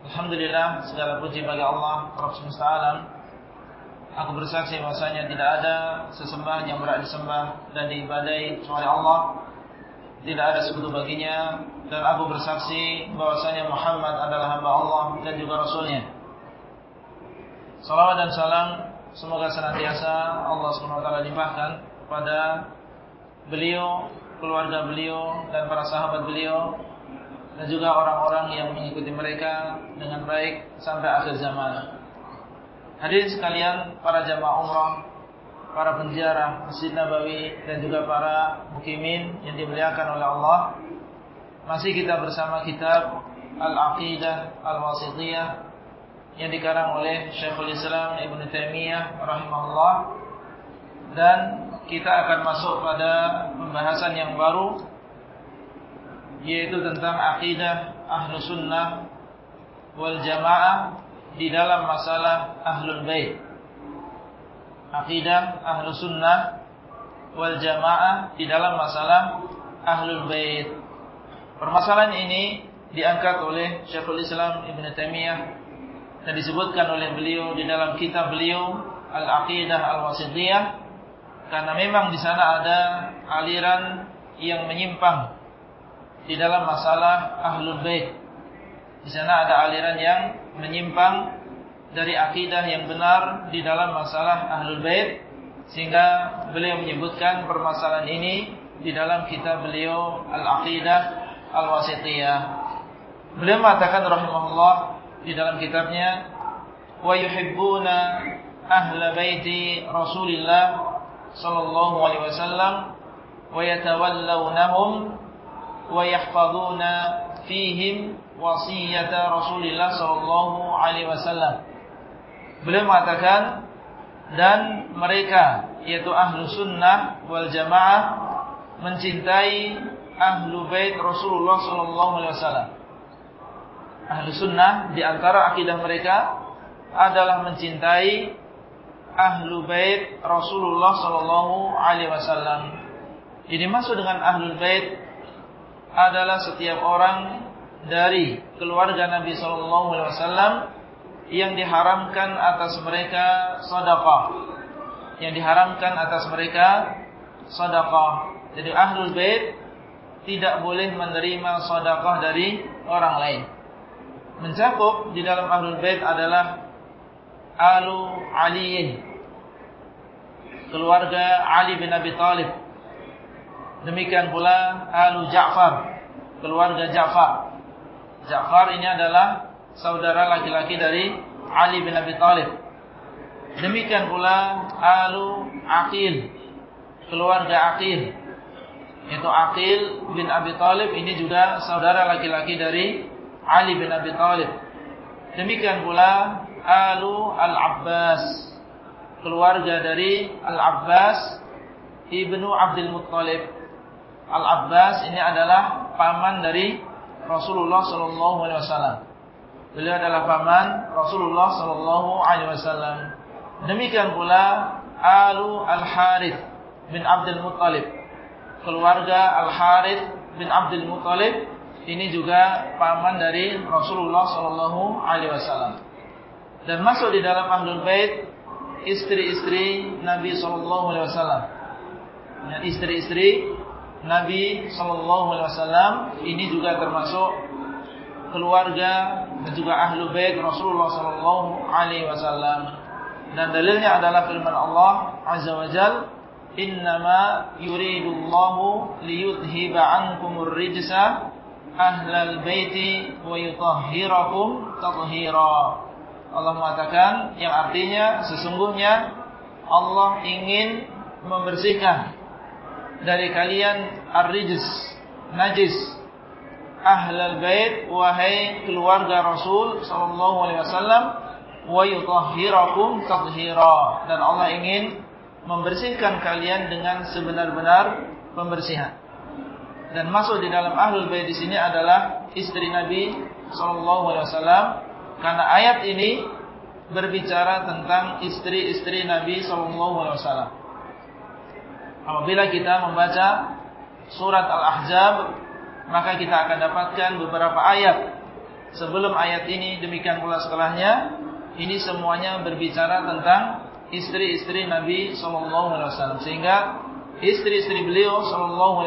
Alhamdulillah segala puji bagi Allah Rabb semesta alam. Aku bersaksi bahwasanya tidak ada sesembahan yang berhak disembah dan diibadai kecuali Allah. Tidak ada sekutu baginya. Dan aku bersaksi bahwasanya Muhammad adalah hamba Allah dan juga Rasulnya. Salawat dan salam semoga senantiasa Allah SWT limpahkan pada beliau, keluarga beliau dan para sahabat beliau dan juga orang-orang yang mengikuti mereka dengan baik sampai akhir zaman. Hadirin sekalian, para jamaah umrah, para penjara Masjid Nabawi dan juga para mukimin yang dimuliakan oleh Allah. Masih kita bersama kitab Al-Aqidah Al-Wasithiyah yang dikarang oleh Syekhul Islam Ibn Taimiyah rahimahullah dan kita akan masuk pada pembahasan yang baru yaitu tentang akidah ahlu sunnah wal jamaah di dalam masalah ahlul bait. Akidah ahlu sunnah wal jamaah di dalam masalah ahlul bait. Permasalahan ini diangkat oleh Syekhul Islam Ibn Taimiyah dan disebutkan oleh beliau di dalam kitab beliau Al-Aqidah Al-Wasithiyah karena memang di sana ada aliran yang menyimpang di dalam masalah ahlul bait. Di sana ada aliran yang menyimpang dari akidah yang benar di dalam masalah ahlul bait sehingga beliau menyebutkan permasalahan ini di dalam kitab beliau Al-Aqidah Al-Wasithiyah. Beliau mengatakan rahimahullah di dalam kitabnya wa yuhibbuna ahla baiti Rasulillah sallallahu alaihi wasallam wa yatawallawnahum yahfazuna fihim wasiyata Rasulillah sallallahu alaihi wasallam. Beliau mengatakan dan mereka yaitu ahlu sunnah wal jamaah mencintai ahlu bait Rasulullah sallallahu alaihi wasallam. Ahlu sunnah di antara akidah mereka adalah mencintai ahlu bait Rasulullah sallallahu alaihi wasallam. Ini masuk dengan ahlul bait adalah setiap orang dari keluarga Nabi sallallahu alaihi wasallam yang diharamkan atas mereka sedekah. Yang diharamkan atas mereka sedekah. Jadi ahlul bait tidak boleh menerima sedekah dari orang lain. Mencakup di dalam ahlul bait adalah alu aliyin. Keluarga Ali bin Abi Thalib. Demikian pula alu Ja'far. Keluarga Ja'far. Ja'far ini adalah saudara laki-laki dari Ali bin Abi Thalib. Demikian pula alu Aqil. Keluarga Aqil. Yaitu Aqil bin Abi Thalib ini juga saudara laki-laki dari Ali bin Abi Thalib. Demikian pula alu Al-Abbas. Keluarga dari Al-Abbas ibnu Abdul Muttalib. Al-Abbas ini adalah paman dari Rasulullah sallallahu alaihi wasallam. Beliau adalah paman Rasulullah sallallahu alaihi wasallam. Demikian pula alu Al-Harith bin Abdul Muttalib. Keluarga Al-Harith bin Abdul Muttalib ini juga paman dari Rasulullah sallallahu alaihi wasallam. Dan masuk di dalam Ahlul Bait istri-istri Nabi sallallahu alaihi wasallam. Istri-istri Nabi sallallahu alaihi wasallam ini juga termasuk keluarga dan juga ahlu bait Rasulullah sallallahu alaihi wasallam. Dan dalilnya adalah firman Allah azza wa jalla innama yuridullahu liyudhiba ankumur rijsa ahlal baiti wa yutahhirakum tathira. Allah mengatakan yang artinya sesungguhnya Allah ingin membersihkan dari kalian ar-rijs, najis ahlal bait wahai keluarga Rasul sallallahu alaihi wasallam wa yutahhirakum tathira dan Allah ingin membersihkan kalian dengan sebenar-benar pembersihan. Dan masuk di dalam ahlul bait di sini adalah istri Nabi sallallahu alaihi wasallam karena ayat ini berbicara tentang istri-istri Nabi sallallahu alaihi wasallam. Apabila kita membaca surat Al-Ahzab maka kita akan dapatkan beberapa ayat. Sebelum ayat ini demikian pula setelahnya ini semuanya berbicara tentang istri-istri Nabi wasallam. Sehingga istri-istri beliau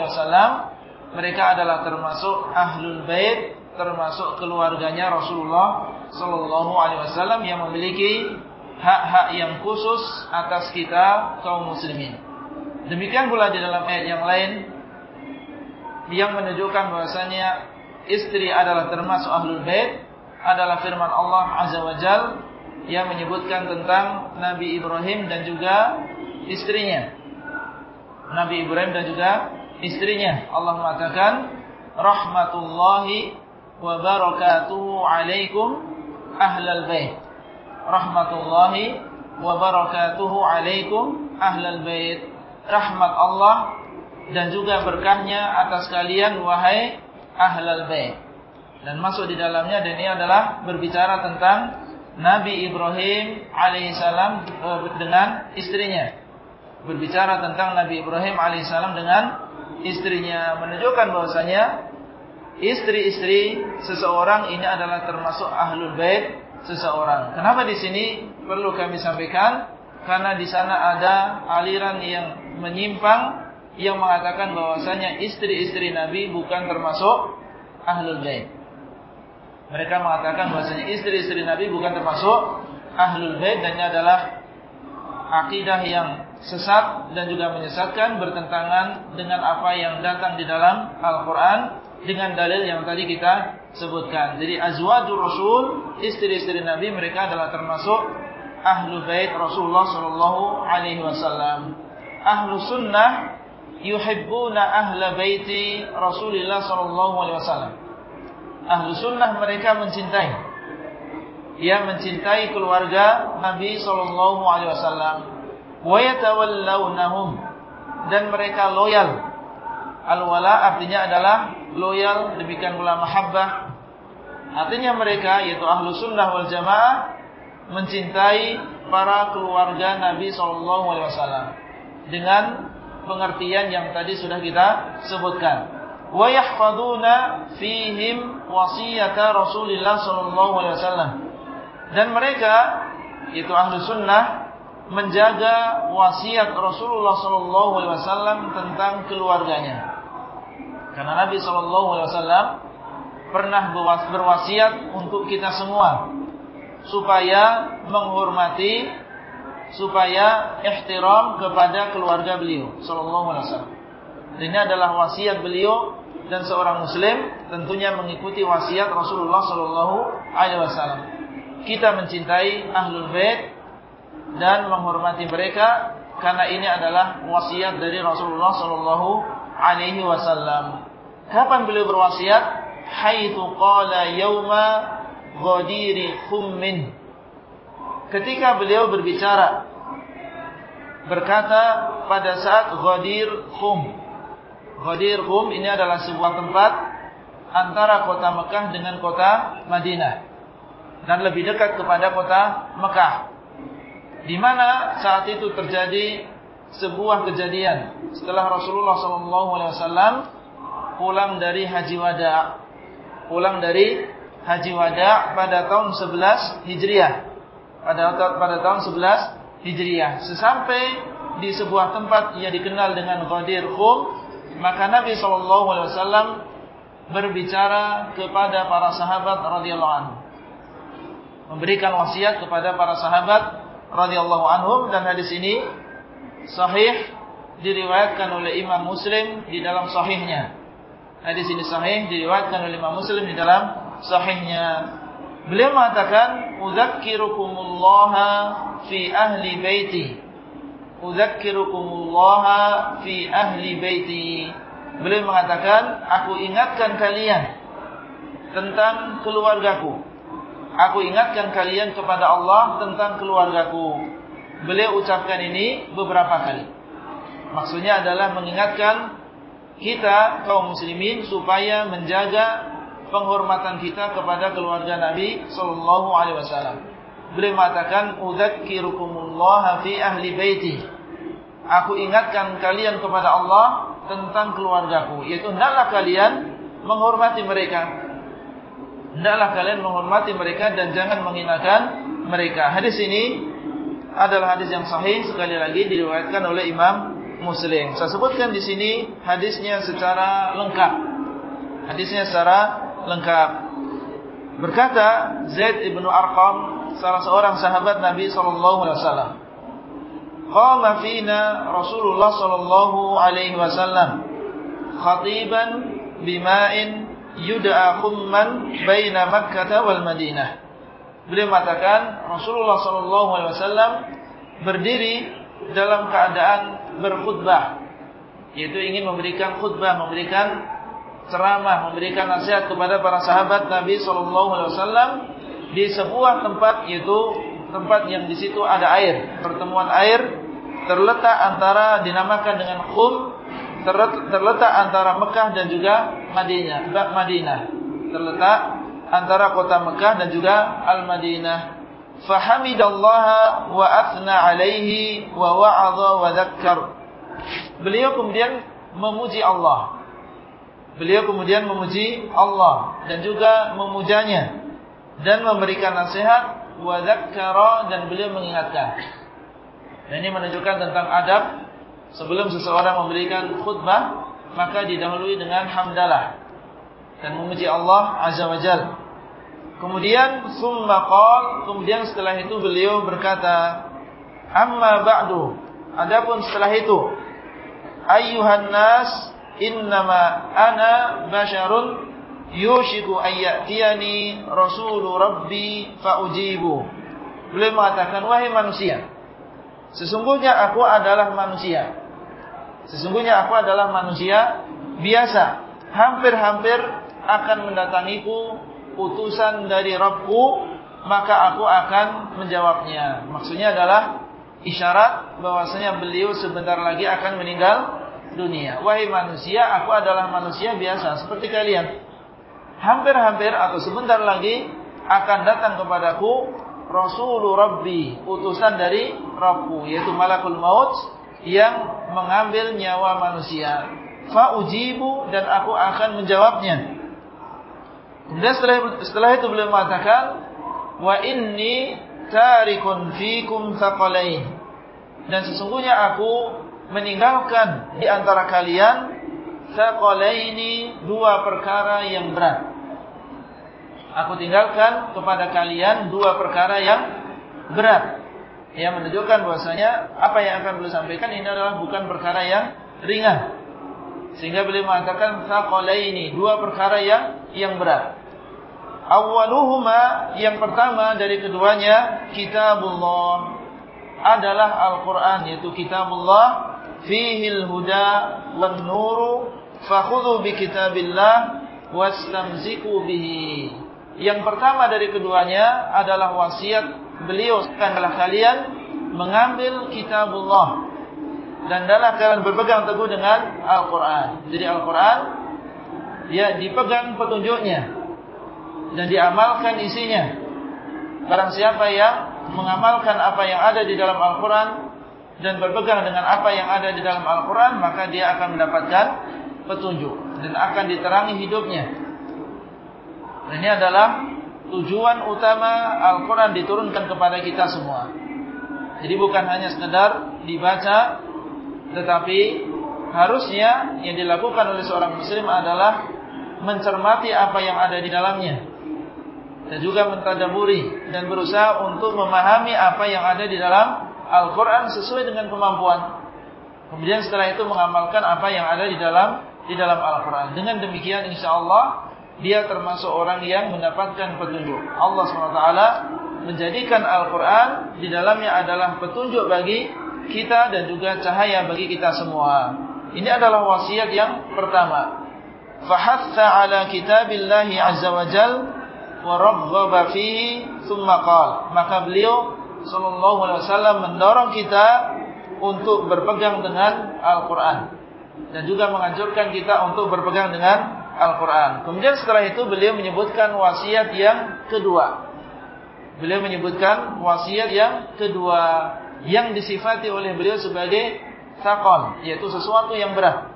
wasallam mereka adalah termasuk ahlul bait termasuk keluarganya Rasulullah sallallahu alaihi wasallam yang memiliki hak-hak yang khusus atas kita kaum muslimin demikian pula di dalam ayat yang lain yang menunjukkan bahwasanya istri adalah termasuk ahlul bait adalah firman Allah Azza wa Jal yang menyebutkan tentang Nabi Ibrahim dan juga istrinya. Nabi Ibrahim dan juga istrinya. Allah mengatakan rahmatullahi wa barakatuhu alaikum ahlal bait. Rahmatullahi wa barakatuhu alaikum ahlal bait. Rahmat Allah dan juga berkahnya atas kalian wahai ahlal bait. Dan masuk di dalamnya dan ini adalah berbicara tentang Nabi Ibrahim alaihissalam eh, dengan istrinya. Berbicara tentang Nabi Ibrahim alaihissalam dengan istrinya menunjukkan bahwasanya istri-istri seseorang ini adalah termasuk ahlul bait seseorang. Kenapa di sini perlu kami sampaikan? Karena di sana ada aliran yang menyimpang yang mengatakan bahwasanya istri-istri Nabi bukan termasuk ahlul bait. Mereka mengatakan bahwasanya istri-istri Nabi bukan termasuk ahlul bait dan ini adalah akidah yang sesat dan juga menyesatkan bertentangan dengan apa yang datang di dalam Al-Qur'an dengan dalil yang tadi kita sebutkan. Jadi azwajur Rasul, istri-istri Nabi mereka adalah termasuk ahlul bait Rasulullah sallallahu alaihi wasallam. Ahlu sunnah yuhibbuna ahla baiti Rasulullah sallallahu alaihi wasallam. Ahlu sunnah mereka mencintai. Ia mencintai keluarga Nabi sallallahu alaihi wasallam. Wa yatawallawnahum dan mereka loyal. Al-wala artinya adalah loyal demikian pula mahabbah. Artinya mereka yaitu ahlu sunnah wal jamaah mencintai para keluarga Nabi sallallahu alaihi wasallam dengan pengertian yang tadi sudah kita sebutkan. Wa yahfaduna fihim wasiyata Rasulullah sallallahu alaihi wasallam. Dan mereka itu ahlu sunnah menjaga wasiat Rasulullah sallallahu alaihi wasallam tentang keluarganya. Karena Nabi sallallahu alaihi wasallam pernah berwasiat untuk kita semua supaya menghormati supaya ihtiram kepada keluarga beliau sallallahu alaihi wasallam. Ini adalah wasiat beliau dan seorang muslim tentunya mengikuti wasiat Rasulullah sallallahu alaihi wasallam. Kita mencintai ahlul bait dan menghormati mereka karena ini adalah wasiat dari Rasulullah sallallahu alaihi wasallam. Kapan beliau berwasiat? Haitsu qala yauma ghadiri khummin ketika beliau berbicara berkata pada saat Ghadir Khum. Ghadir Khum ini adalah sebuah tempat antara kota Mekah dengan kota Madinah dan lebih dekat kepada kota Mekah. Di mana saat itu terjadi sebuah kejadian setelah Rasulullah SAW pulang dari Haji Wada, pulang dari Haji Wada pada tahun 11 Hijriah pada pada tahun 11 Hijriah. Sesampai di sebuah tempat yang dikenal dengan Ghadir Khum, maka Nabi SAW berbicara kepada para sahabat radhiyallahu anhu. Memberikan wasiat kepada para sahabat radhiyallahu anhum dan hadis ini sahih diriwayatkan oleh Imam Muslim di dalam sahihnya. Hadis ini sahih diriwayatkan oleh Imam Muslim di dalam sahihnya. Beliau mengatakan, "Udzakkirukumullah fi ahli baiti." Udzakkirukumullah fi ahli baiti. Beliau mengatakan, "Aku ingatkan kalian tentang keluargaku. Aku ingatkan kalian kepada Allah tentang keluargaku. Beliau ucapkan ini beberapa kali. Maksudnya adalah mengingatkan kita kaum muslimin supaya menjaga penghormatan kita kepada keluarga Nabi sallallahu alaihi wasallam. Beliau mengatakan udzakkirukumullah fi ahli baiti. Aku ingatkan kalian kepada Allah tentang keluargaku, yaitu hendaklah kalian menghormati mereka. Hendaklah kalian menghormati mereka dan jangan menghinakan mereka. Hadis ini adalah hadis yang sahih sekali lagi diriwayatkan oleh Imam Muslim. Saya sebutkan di sini hadisnya secara lengkap. Hadisnya secara lengkap. Berkata Zaid ibnu Arqam, salah seorang sahabat Nabi wasallam. Qama fina Rasulullah sallallahu alaihi wasallam khatiban bima'in yud'a khumman baina Makkah wal Madinah. Beliau mengatakan Rasulullah sallallahu alaihi wasallam berdiri dalam keadaan berkhutbah yaitu ingin memberikan khutbah, memberikan ceramah, memberikan nasihat kepada para sahabat Nabi sallallahu alaihi wasallam di sebuah tempat yaitu tempat yang di situ ada air, pertemuan air terletak antara dinamakan dengan Khum terletak antara Mekah dan juga Madinah Madinah. Terletak antara kota Mekah dan juga Al-Madinah. Fahamidallaha wa athna alaihi wa wa'adha wa dhakkar. Beliau kemudian memuji Allah beliau kemudian memuji Allah dan juga memujanya dan memberikan nasihat wa dan beliau mengingatkan dan ini menunjukkan tentang adab sebelum seseorang memberikan khutbah maka didahului dengan hamdalah dan memuji Allah azza wajal. Kemudian summa qal, kemudian setelah itu beliau berkata, "Amma ba'du." Adapun setelah itu, ayyuhan nas, innama ana basyarun yushiku ayyatiyani rasulu rabbi faujibu. Beliau mengatakan, "Wahai manusia, Sesungguhnya aku adalah manusia. Sesungguhnya aku adalah manusia biasa. Hampir-hampir akan mendatangiku utusan dari Rabbku, maka aku akan menjawabnya. Maksudnya adalah isyarat bahwasanya beliau sebentar lagi akan meninggal dunia. Wahai manusia, aku adalah manusia biasa seperti kalian. Hampir-hampir atau sebentar lagi akan datang kepadaku Rasulu Rabbi, utusan dari Rabbu, yaitu malakul maut yang mengambil nyawa manusia. Fa'ujibu dan aku akan menjawabnya. Kemudian setelah, setelah itu beliau mengatakan, Wa inni tarikun fikum thaqalain. Dan sesungguhnya aku meninggalkan di antara kalian thaqalaini dua perkara yang berat aku tinggalkan kepada kalian dua perkara yang berat. Yang menunjukkan bahwasanya apa yang akan beliau sampaikan ini adalah bukan perkara yang ringan. Sehingga beliau mengatakan ini dua perkara yang yang berat. Awaluhuma yang pertama dari keduanya kitabullah adalah Al-Qur'an yaitu kitabullah fihil huda wan nuru fakhudhu bi kitabillah wastamziku yang pertama dari keduanya adalah wasiat beliau adalah kalian mengambil kitabullah dan adalah kalian berpegang teguh dengan Al-Qur'an. Jadi Al-Qur'an ya dipegang petunjuknya dan diamalkan isinya. Barang siapa yang mengamalkan apa yang ada di dalam Al-Qur'an dan berpegang dengan apa yang ada di dalam Al-Qur'an, maka dia akan mendapatkan petunjuk dan akan diterangi hidupnya. Ini adalah tujuan utama Al-Quran diturunkan kepada kita semua. Jadi bukan hanya sekedar dibaca, tetapi harusnya yang dilakukan oleh seorang muslim adalah mencermati apa yang ada di dalamnya. Dan juga mentadaburi dan berusaha untuk memahami apa yang ada di dalam Al-Quran sesuai dengan kemampuan. Kemudian setelah itu mengamalkan apa yang ada di dalam di dalam Al-Quran. Dengan demikian insya Allah dia termasuk orang yang mendapatkan petunjuk. Allah SWT menjadikan Al-Quran di dalamnya adalah petunjuk bagi kita dan juga cahaya bagi kita semua. Ini adalah wasiat yang pertama. fahatha ala kitabillahi azza wa jal wa fihi thumma maka beliau sallallahu alaihi wasallam mendorong kita untuk berpegang dengan Al-Qur'an dan juga menganjurkan kita untuk berpegang dengan Al-Quran. Kemudian setelah itu beliau menyebutkan wasiat yang kedua. Beliau menyebutkan wasiat yang kedua yang disifati oleh beliau sebagai sakon, yaitu sesuatu yang berat.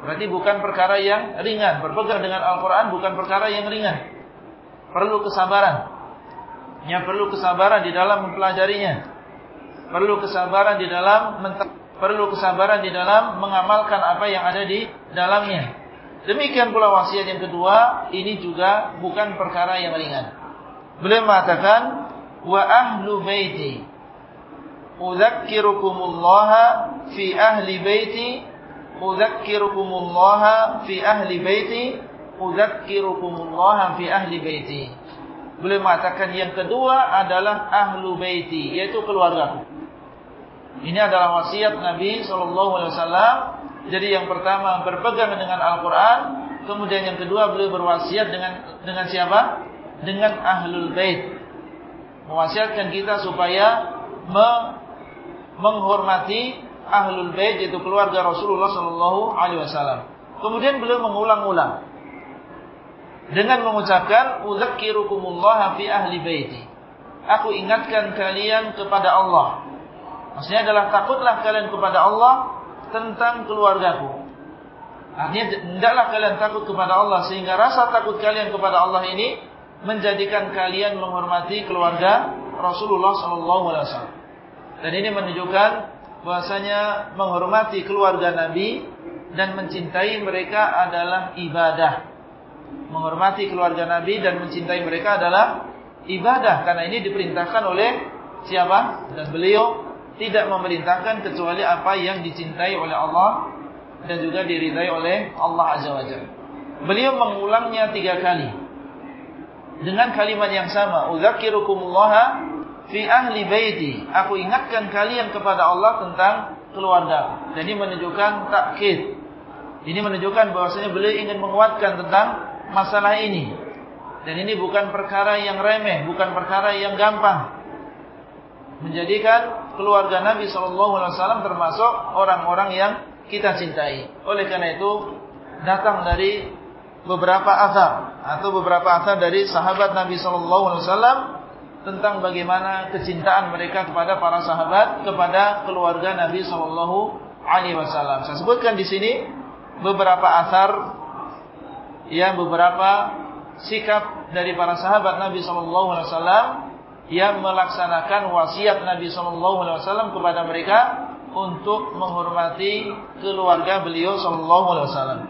Berarti bukan perkara yang ringan. Berpegang dengan Al-Quran bukan perkara yang ringan. Perlu kesabaran. Ya perlu kesabaran di dalam mempelajarinya. Perlu kesabaran di dalam perlu kesabaran di dalam mengamalkan apa yang ada di dalamnya. Demikian pula wasiat yang kedua, ini juga bukan perkara yang ringan. Beliau mengatakan, wa ahlu baiti udzakkirukumullah fi ahli baiti udzakkirukumullah fi ahli baiti udzakkirukumullah fi ahli baiti. Beliau mengatakan yang kedua adalah ahlu baiti, yaitu keluarga. Ini adalah wasiat Nabi sallallahu alaihi wasallam. Jadi yang pertama berpegang dengan Al-Qur'an, kemudian yang kedua beliau berwasiat dengan dengan siapa? Dengan ahlul bait. Mewasiatkan kita supaya me, menghormati ahlul bait yaitu keluarga Rasulullah sallallahu alaihi wasallam. Kemudian beliau mengulang-ulang dengan mengucapkan udzakkirukumullah fi ahli baiti. Aku ingatkan kalian kepada Allah Maksudnya adalah takutlah kalian kepada Allah tentang keluargaku. Artinya hendaklah kalian takut kepada Allah sehingga rasa takut kalian kepada Allah ini menjadikan kalian menghormati keluarga Rasulullah SAW. Dan ini menunjukkan bahasanya menghormati keluarga Nabi dan mencintai mereka adalah ibadah. Menghormati keluarga Nabi dan mencintai mereka adalah ibadah karena ini diperintahkan oleh siapa? Dan beliau tidak memerintahkan kecuali apa yang dicintai oleh Allah dan juga diridai oleh Allah Azza wa. Beliau mengulangnya tiga kali dengan kalimat yang sama. Udzakirukumullah fi ahli baiti. Aku ingatkan kalian kepada Allah tentang keluarga. Jadi menunjukkan takkid. Ini menunjukkan bahwasanya beliau ingin menguatkan tentang masalah ini. Dan ini bukan perkara yang remeh, bukan perkara yang gampang menjadikan keluarga Nabi SAW termasuk orang-orang yang kita cintai. Oleh karena itu datang dari beberapa asar atau beberapa asar dari sahabat Nabi SAW tentang bagaimana kecintaan mereka kepada para sahabat kepada keluarga Nabi SAW. Saya sebutkan di sini beberapa asar yang beberapa sikap dari para sahabat Nabi SAW yang melaksanakan wasiat Nabi Shallallahu Alaihi Wasallam kepada mereka untuk menghormati keluarga beliau Shallallahu Alaihi Wasallam.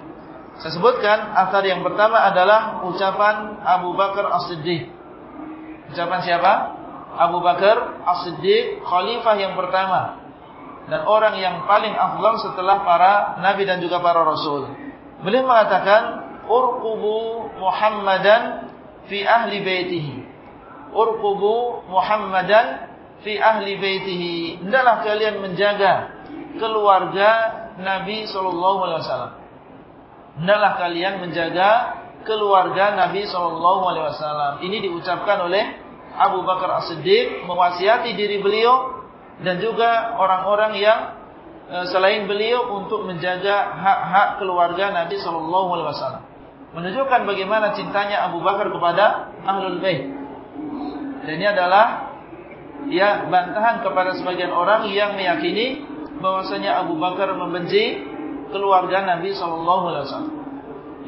Saya sebutkan asar yang pertama adalah ucapan Abu Bakar As-Siddiq. Ucapan siapa? Abu Bakar As-Siddiq, khalifah yang pertama dan orang yang paling afdal setelah para nabi dan juga para rasul. Beliau mengatakan, "Urqubu Muhammadan fi ahli baitihi." urqubu Muhammadan fi ahli baitihi. Hendaklah kalian menjaga keluarga Nabi sallallahu alaihi wasallam. Hendaklah kalian menjaga keluarga Nabi sallallahu alaihi wasallam. Ini diucapkan oleh Abu Bakar As-Siddiq mewasiati diri beliau dan juga orang-orang yang e, selain beliau untuk menjaga hak-hak keluarga Nabi sallallahu alaihi wasallam. Menunjukkan bagaimana cintanya Abu Bakar kepada Ahlul Bait. Dan ini adalah ya bantahan kepada sebagian orang yang meyakini bahwasanya Abu Bakar membenci keluarga Nabi Shallallahu Alaihi Wasallam.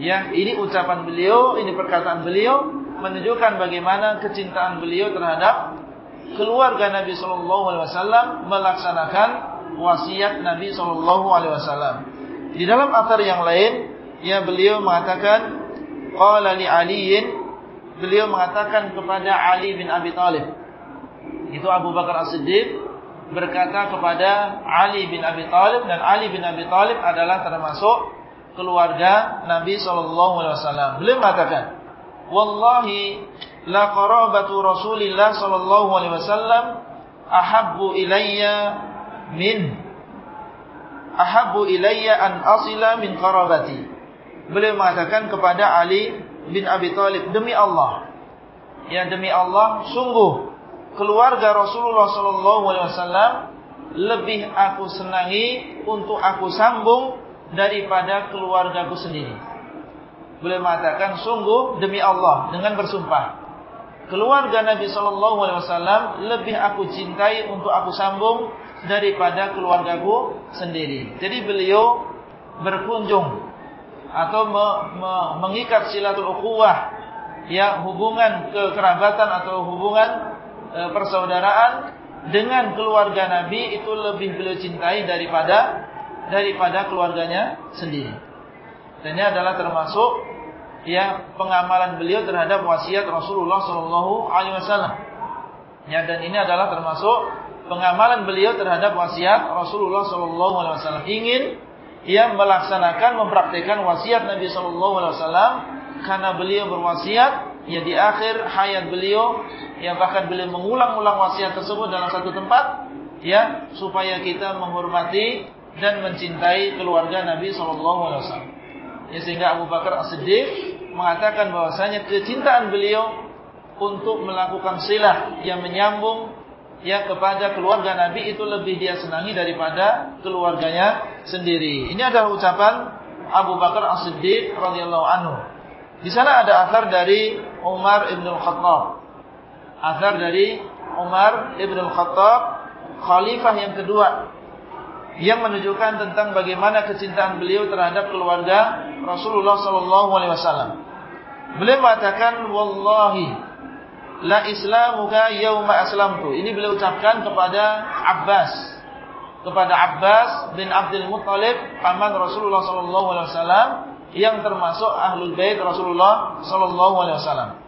Ya, ini ucapan beliau, ini perkataan beliau menunjukkan bagaimana kecintaan beliau terhadap keluarga Nabi Shallallahu Alaihi Wasallam melaksanakan wasiat Nabi Shallallahu Alaihi Wasallam. Di dalam atar yang lain, ya beliau mengatakan, Qala li Aliin beliau mengatakan kepada Ali bin Abi Thalib. Itu Abu Bakar As-Siddiq berkata kepada Ali bin Abi Thalib dan Ali bin Abi Thalib adalah termasuk keluarga Nabi sallallahu alaihi wasallam. Beliau mengatakan, "Wallahi la qarabatu Rasulillah sallallahu alaihi wasallam ahabbu ilayya min ahabbu ilayya an asila min qarabati." Beliau mengatakan kepada Ali bin Abi Thalib, "Demi Allah, ya demi Allah, sungguh keluarga Rasulullah sallallahu alaihi wasallam lebih aku senangi untuk aku sambung daripada keluargaku sendiri." Beliau mengatakan, "Sungguh demi Allah dengan bersumpah, keluarga Nabi sallallahu alaihi wasallam lebih aku cintai untuk aku sambung daripada keluargaku sendiri." Jadi beliau berkunjung atau me, me, mengikat silatul ukhuwah ya hubungan kekerabatan atau hubungan e, persaudaraan dengan keluarga Nabi itu lebih beliau cintai daripada daripada keluarganya sendiri. Dan ini adalah termasuk ya pengamalan beliau terhadap wasiat Rasulullah Shallallahu Alaihi Wasallam. Ya dan ini adalah termasuk pengamalan beliau terhadap wasiat Rasulullah Shallallahu Alaihi Wasallam. Ingin yang melaksanakan mempraktikkan wasiat Nabi sallallahu alaihi wasallam karena beliau berwasiat ya di akhir hayat beliau yang bahkan beliau mengulang-ulang wasiat tersebut dalam satu tempat ya supaya kita menghormati dan mencintai keluarga Nabi sallallahu alaihi wasallam. Ya sehingga Abu Bakar As-Siddiq mengatakan bahwasanya kecintaan beliau untuk melakukan silah yang menyambung ya kepada keluarga Nabi itu lebih dia senangi daripada keluarganya sendiri. Ini adalah ucapan Abu Bakar As-Siddiq radhiyallahu anhu. Di sana ada asar dari Umar ibn al-Khattab. Asar dari Umar ibn al-Khattab, khalifah yang kedua yang menunjukkan tentang bagaimana kecintaan beliau terhadap keluarga Rasulullah sallallahu alaihi wasallam. Beliau mengatakan wallahi la islamuka yauma aslamtu. Ini beliau ucapkan kepada Abbas. Kepada Abbas bin Abdul Muttalib, paman Rasulullah wasallam yang termasuk ahlul bait Rasulullah sallallahu alaihi.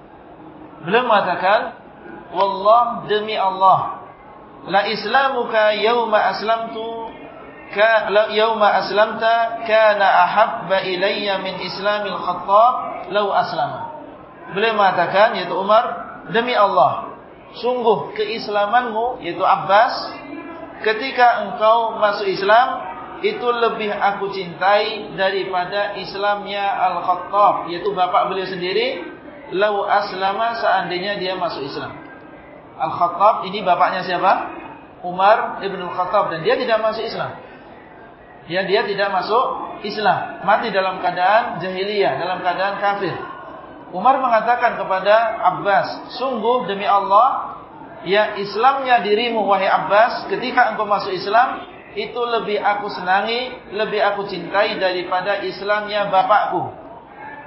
Beliau mengatakan, "Wallah demi Allah, la islamuka yauma aslamtu ka yauma aslamta kana ahabba ilayya min islamil Khattab law aslama." Beliau mengatakan yaitu Umar demi Allah, sungguh keislamanmu yaitu Abbas ketika engkau masuk Islam itu lebih aku cintai daripada Islamnya Al-Khattab yaitu bapak beliau sendiri lau aslama seandainya dia masuk Islam. Al-Khattab ini bapaknya siapa? Umar ibn Al-Khattab dan dia tidak masuk Islam. Ya, dia tidak masuk Islam, mati dalam keadaan jahiliyah, dalam keadaan kafir. Umar mengatakan kepada Abbas, sungguh demi Allah, ya Islamnya dirimu wahai Abbas, ketika engkau masuk Islam, itu lebih aku senangi, lebih aku cintai daripada Islamnya bapakku.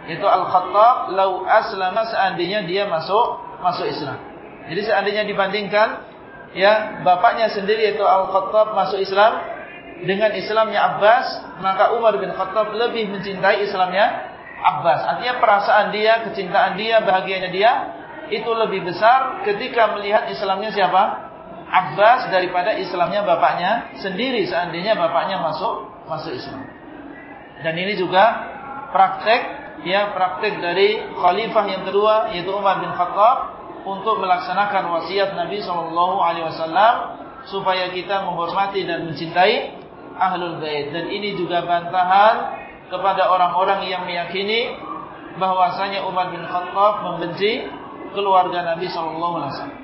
Itu Al-Khattab, lau aslama seandainya dia masuk masuk Islam. Jadi seandainya dibandingkan, ya bapaknya sendiri itu Al-Khattab masuk Islam, dengan Islamnya Abbas, maka Umar bin Khattab lebih mencintai Islamnya Abbas. Artinya perasaan dia, kecintaan dia, bahagianya dia itu lebih besar ketika melihat Islamnya siapa? Abbas daripada Islamnya bapaknya sendiri seandainya bapaknya masuk masuk Islam. Dan ini juga praktek ya praktek dari khalifah yang kedua yaitu Umar bin Khattab untuk melaksanakan wasiat Nabi wasallam supaya kita menghormati dan mencintai ahlul bait dan ini juga bantahan kepada orang-orang yang meyakini bahwasanya Umar bin Khattab membenci keluarga Nabi sallallahu alaihi wasallam.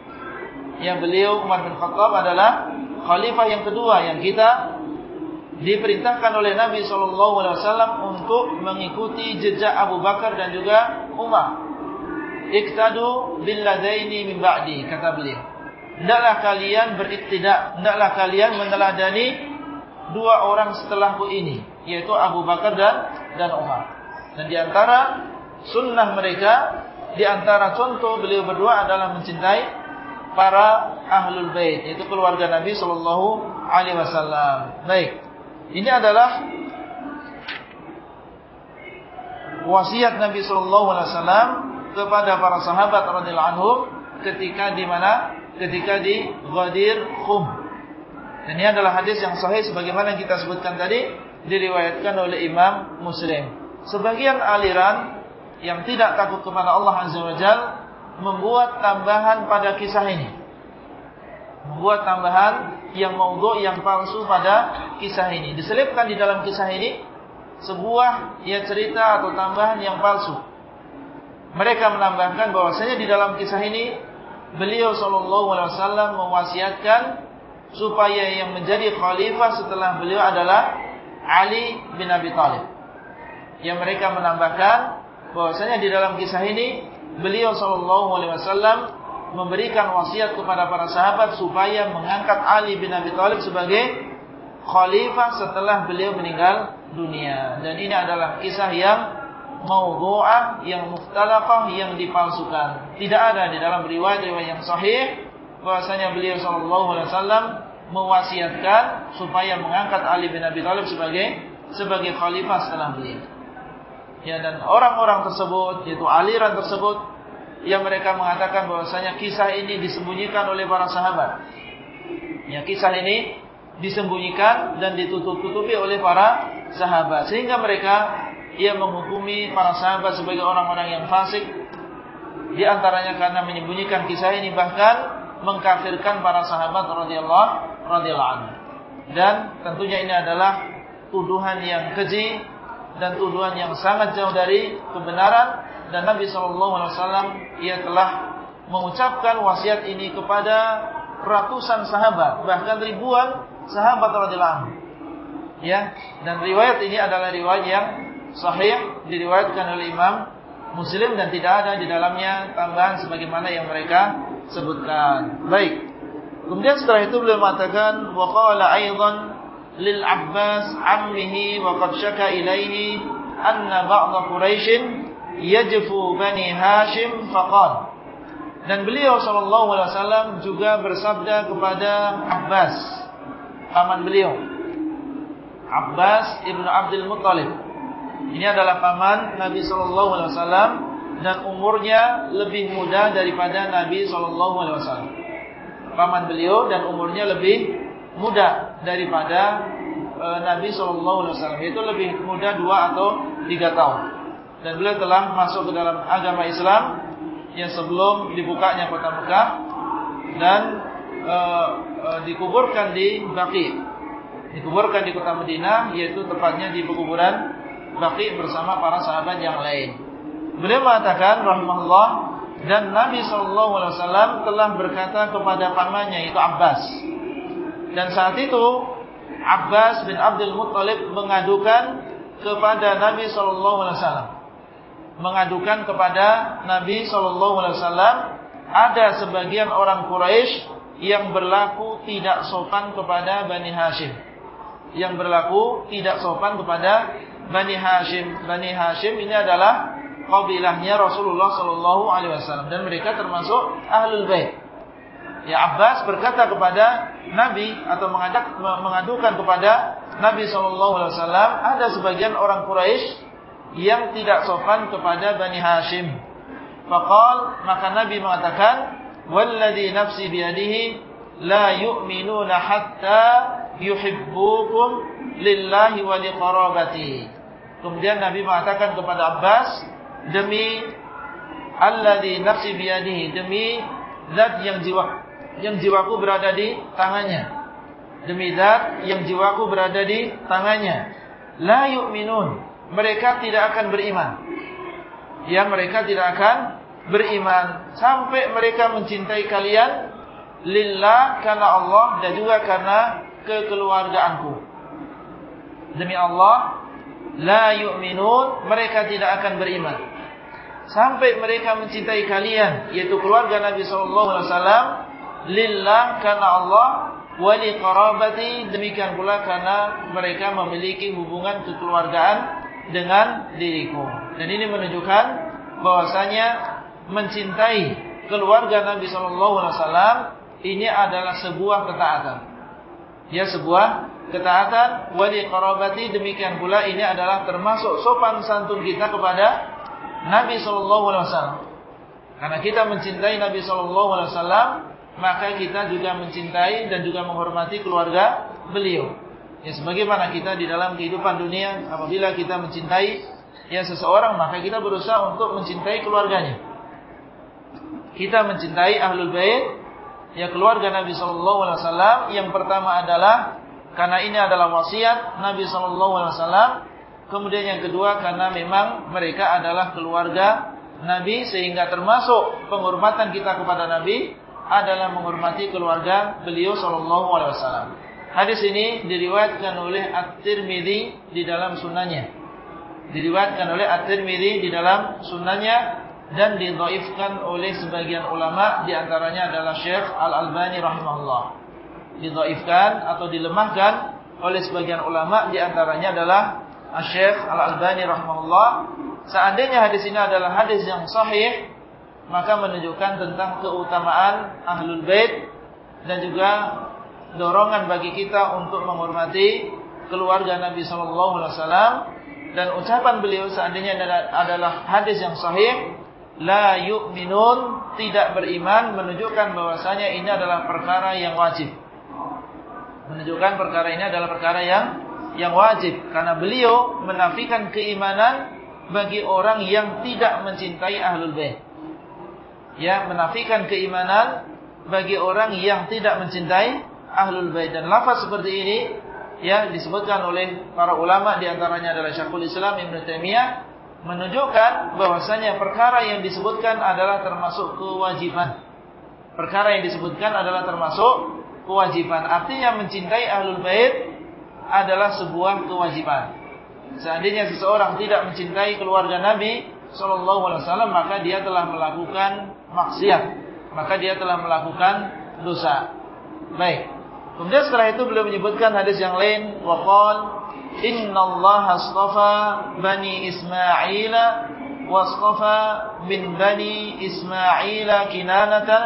Ya beliau Umar bin Khattab adalah khalifah yang kedua yang kita diperintahkan oleh Nabi sallallahu alaihi wasallam untuk mengikuti jejak Abu Bakar dan juga Umar. Iktadu billadaini min ba'di kata beliau. Hendaklah kalian beriktidak, hendaklah kalian meneladani dua orang setelahku ini yaitu Abu Bakar dan dan Umar. Dan di antara sunnah mereka, di antara contoh beliau berdua adalah mencintai para ahlul bait, yaitu keluarga Nabi Shallallahu Alaihi Wasallam. Baik, ini adalah wasiat Nabi Shallallahu Alaihi Wasallam kepada para sahabat radhiyallahu anhum ketika di mana? Ketika di Ghadir Khum. Dan ini adalah hadis yang sahih sebagaimana kita sebutkan tadi diriwayatkan oleh Imam Muslim. Sebagian aliran yang tidak takut kepada Allah Azza wa Jal membuat tambahan pada kisah ini. Membuat tambahan yang maudhu yang palsu pada kisah ini. Diselipkan di dalam kisah ini sebuah ya cerita atau tambahan yang palsu. Mereka menambahkan bahwasanya di dalam kisah ini beliau sallallahu alaihi wasallam mewasiatkan supaya yang menjadi khalifah setelah beliau adalah Ali bin Abi Thalib. Yang mereka menambahkan bahwasanya di dalam kisah ini beliau sallallahu alaihi wasallam memberikan wasiat kepada para sahabat supaya mengangkat Ali bin Abi Thalib sebagai khalifah setelah beliau meninggal dunia. Dan ini adalah kisah yang maudhu'ah, yang mukhtalafah, yang dipalsukan. Tidak ada di dalam riwayat-riwayat yang sahih bahwasanya beliau sallallahu alaihi wasallam mewasiatkan supaya mengangkat Ali bin Abi Thalib sebagai sebagai khalifah setelah beliau. Ya dan orang-orang tersebut yaitu aliran tersebut yang mereka mengatakan bahwasanya kisah ini disembunyikan oleh para sahabat. Ya kisah ini disembunyikan dan ditutup-tutupi oleh para sahabat sehingga mereka ia menghukumi para sahabat sebagai orang-orang yang fasik di antaranya karena menyembunyikan kisah ini bahkan mengkafirkan para sahabat radhiyallahu radhiyallahu anhu dan tentunya ini adalah tuduhan yang keji dan tuduhan yang sangat jauh dari kebenaran dan Nabi SAW ia telah mengucapkan wasiat ini kepada ratusan sahabat bahkan ribuan sahabat radhiyallahu anhu. Ya, dan riwayat ini adalah riwayat yang sahih diriwayatkan oleh Imam Muslim dan tidak ada di dalamnya tambahan sebagaimana yang mereka sebutkan. Baik. Kemudian setelah itu beliau mengatakan wa qala aidan lil Abbas ammihi wa qad syaka ilaihi anna ba'd Quraisy yajfu bani Hashim faqala dan beliau sallallahu alaihi wasallam juga bersabda kepada Abbas paman beliau Abbas ibnu Abdul Muttalib. Ini adalah paman Nabi Shallallahu Alaihi Wasallam dan umurnya lebih muda daripada Nabi Shallallahu Alaihi Wasallam. Paman beliau dan umurnya lebih muda daripada e, Nabi Shallallahu Alaihi Wasallam. Itu lebih muda dua atau tiga tahun. Dan beliau telah masuk ke dalam agama Islam yang sebelum dibukanya kota Mekah dan uh, uh, dikuburkan di Baqi. Dikuburkan di kota Madinah yaitu tepatnya di pekuburan Baqi bersama para sahabat yang lain. Beliau mengatakan rahimahullah dan Nabi sallallahu alaihi wasallam telah berkata kepada pamannya yaitu Abbas. Dan saat itu Abbas bin Abdul Muttalib mengadukan kepada Nabi sallallahu alaihi wasallam. Mengadukan kepada Nabi sallallahu alaihi wasallam ada sebagian orang Quraisy yang berlaku tidak sopan kepada Bani Hashim. Yang berlaku tidak sopan kepada Bani Hashim. Bani Hashim ini adalah kabilahnya Rasulullah Shallallahu Alaihi Wasallam dan mereka termasuk ahlul bait. Ya Abbas berkata kepada Nabi atau mengadak, mengadukan kepada Nabi Shallallahu Alaihi Wasallam ada sebagian orang Quraisy yang tidak sopan kepada Bani Hashim. Fakal maka Nabi mengatakan, "Walladhi nafsi biadihi la yu'minuna hatta yuhibbukum lillahi wa liqarabati." Kemudian Nabi mengatakan kepada Abbas, demi alladzi nafsi biyadihi, demi zat yang jiwa yang jiwaku berada di tangannya. Demi zat yang jiwaku berada di tangannya. La yu'minun. Mereka tidak akan beriman. Ya, mereka tidak akan beriman sampai mereka mencintai kalian lillah karena Allah dan juga karena kekeluargaanku. Demi Allah, la yu'minun, mereka tidak akan beriman. Sampai mereka mencintai kalian, yaitu keluarga Nabi sallallahu alaihi wasallam, lillah karena Allah, wali qarabati demikian pula karena mereka memiliki hubungan kekeluargaan dengan diriku. Dan ini menunjukkan bahwasanya mencintai keluarga Nabi Shallallahu Alaihi Wasallam ini adalah sebuah ketaatan. Ya sebuah ketaatan wali qarabati demikian pula ini adalah termasuk sopan santun kita kepada Nabi Shallallahu Alaihi Wasallam. Karena kita mencintai Nabi Shallallahu Alaihi Wasallam, maka kita juga mencintai dan juga menghormati keluarga beliau. Ya sebagaimana kita di dalam kehidupan dunia, apabila kita mencintai ya seseorang, maka kita berusaha untuk mencintai keluarganya kita mencintai ahlul bait ya keluarga Nabi sallallahu alaihi wasallam yang pertama adalah karena ini adalah wasiat Nabi sallallahu alaihi wasallam Kemudian yang kedua karena memang mereka adalah keluarga Nabi sehingga termasuk penghormatan kita kepada Nabi adalah menghormati keluarga beliau sallallahu alaihi wasallam. Hadis ini diriwayatkan oleh At-Tirmidzi di dalam sunannya. Diriwayatkan oleh At-Tirmidzi di dalam sunannya dan didhaifkan oleh sebagian ulama di antaranya adalah Syekh Al-Albani rahimahullah. Didhaifkan atau dilemahkan oleh sebagian ulama di antaranya adalah Syekh Al-Albani rahimahullah. Seandainya hadis ini adalah hadis yang sahih, maka menunjukkan tentang keutamaan Ahlul Bait dan juga dorongan bagi kita untuk menghormati keluarga Nabi sallallahu alaihi wasallam dan ucapan beliau seandainya adalah hadis yang sahih la yu'minun tidak beriman menunjukkan bahwasanya ini adalah perkara yang wajib. Menunjukkan perkara ini adalah perkara yang yang wajib. Karena beliau menafikan keimanan bagi orang yang tidak mencintai ahlul bait. Ya menafikan keimanan bagi orang yang tidak mencintai ahlul bait. Dan lafaz seperti ini ya disebutkan oleh para ulama di antaranya adalah Syekhul Islam Ibnu Taimiyah menunjukkan bahwasanya perkara yang disebutkan adalah termasuk kewajiban. Perkara yang disebutkan adalah termasuk kewajiban. Artinya mencintai ahlul bait adalah sebuah kewajiban. Seandainya seseorang tidak mencintai keluarga Nabi sallallahu alaihi wasallam maka dia telah melakukan maksiat maka dia telah melakukan dosa baik kemudian setelah itu beliau menyebutkan hadis yang lain waqal innallaha astafa bani isma'ila wastafa min bani isma'ila kinanata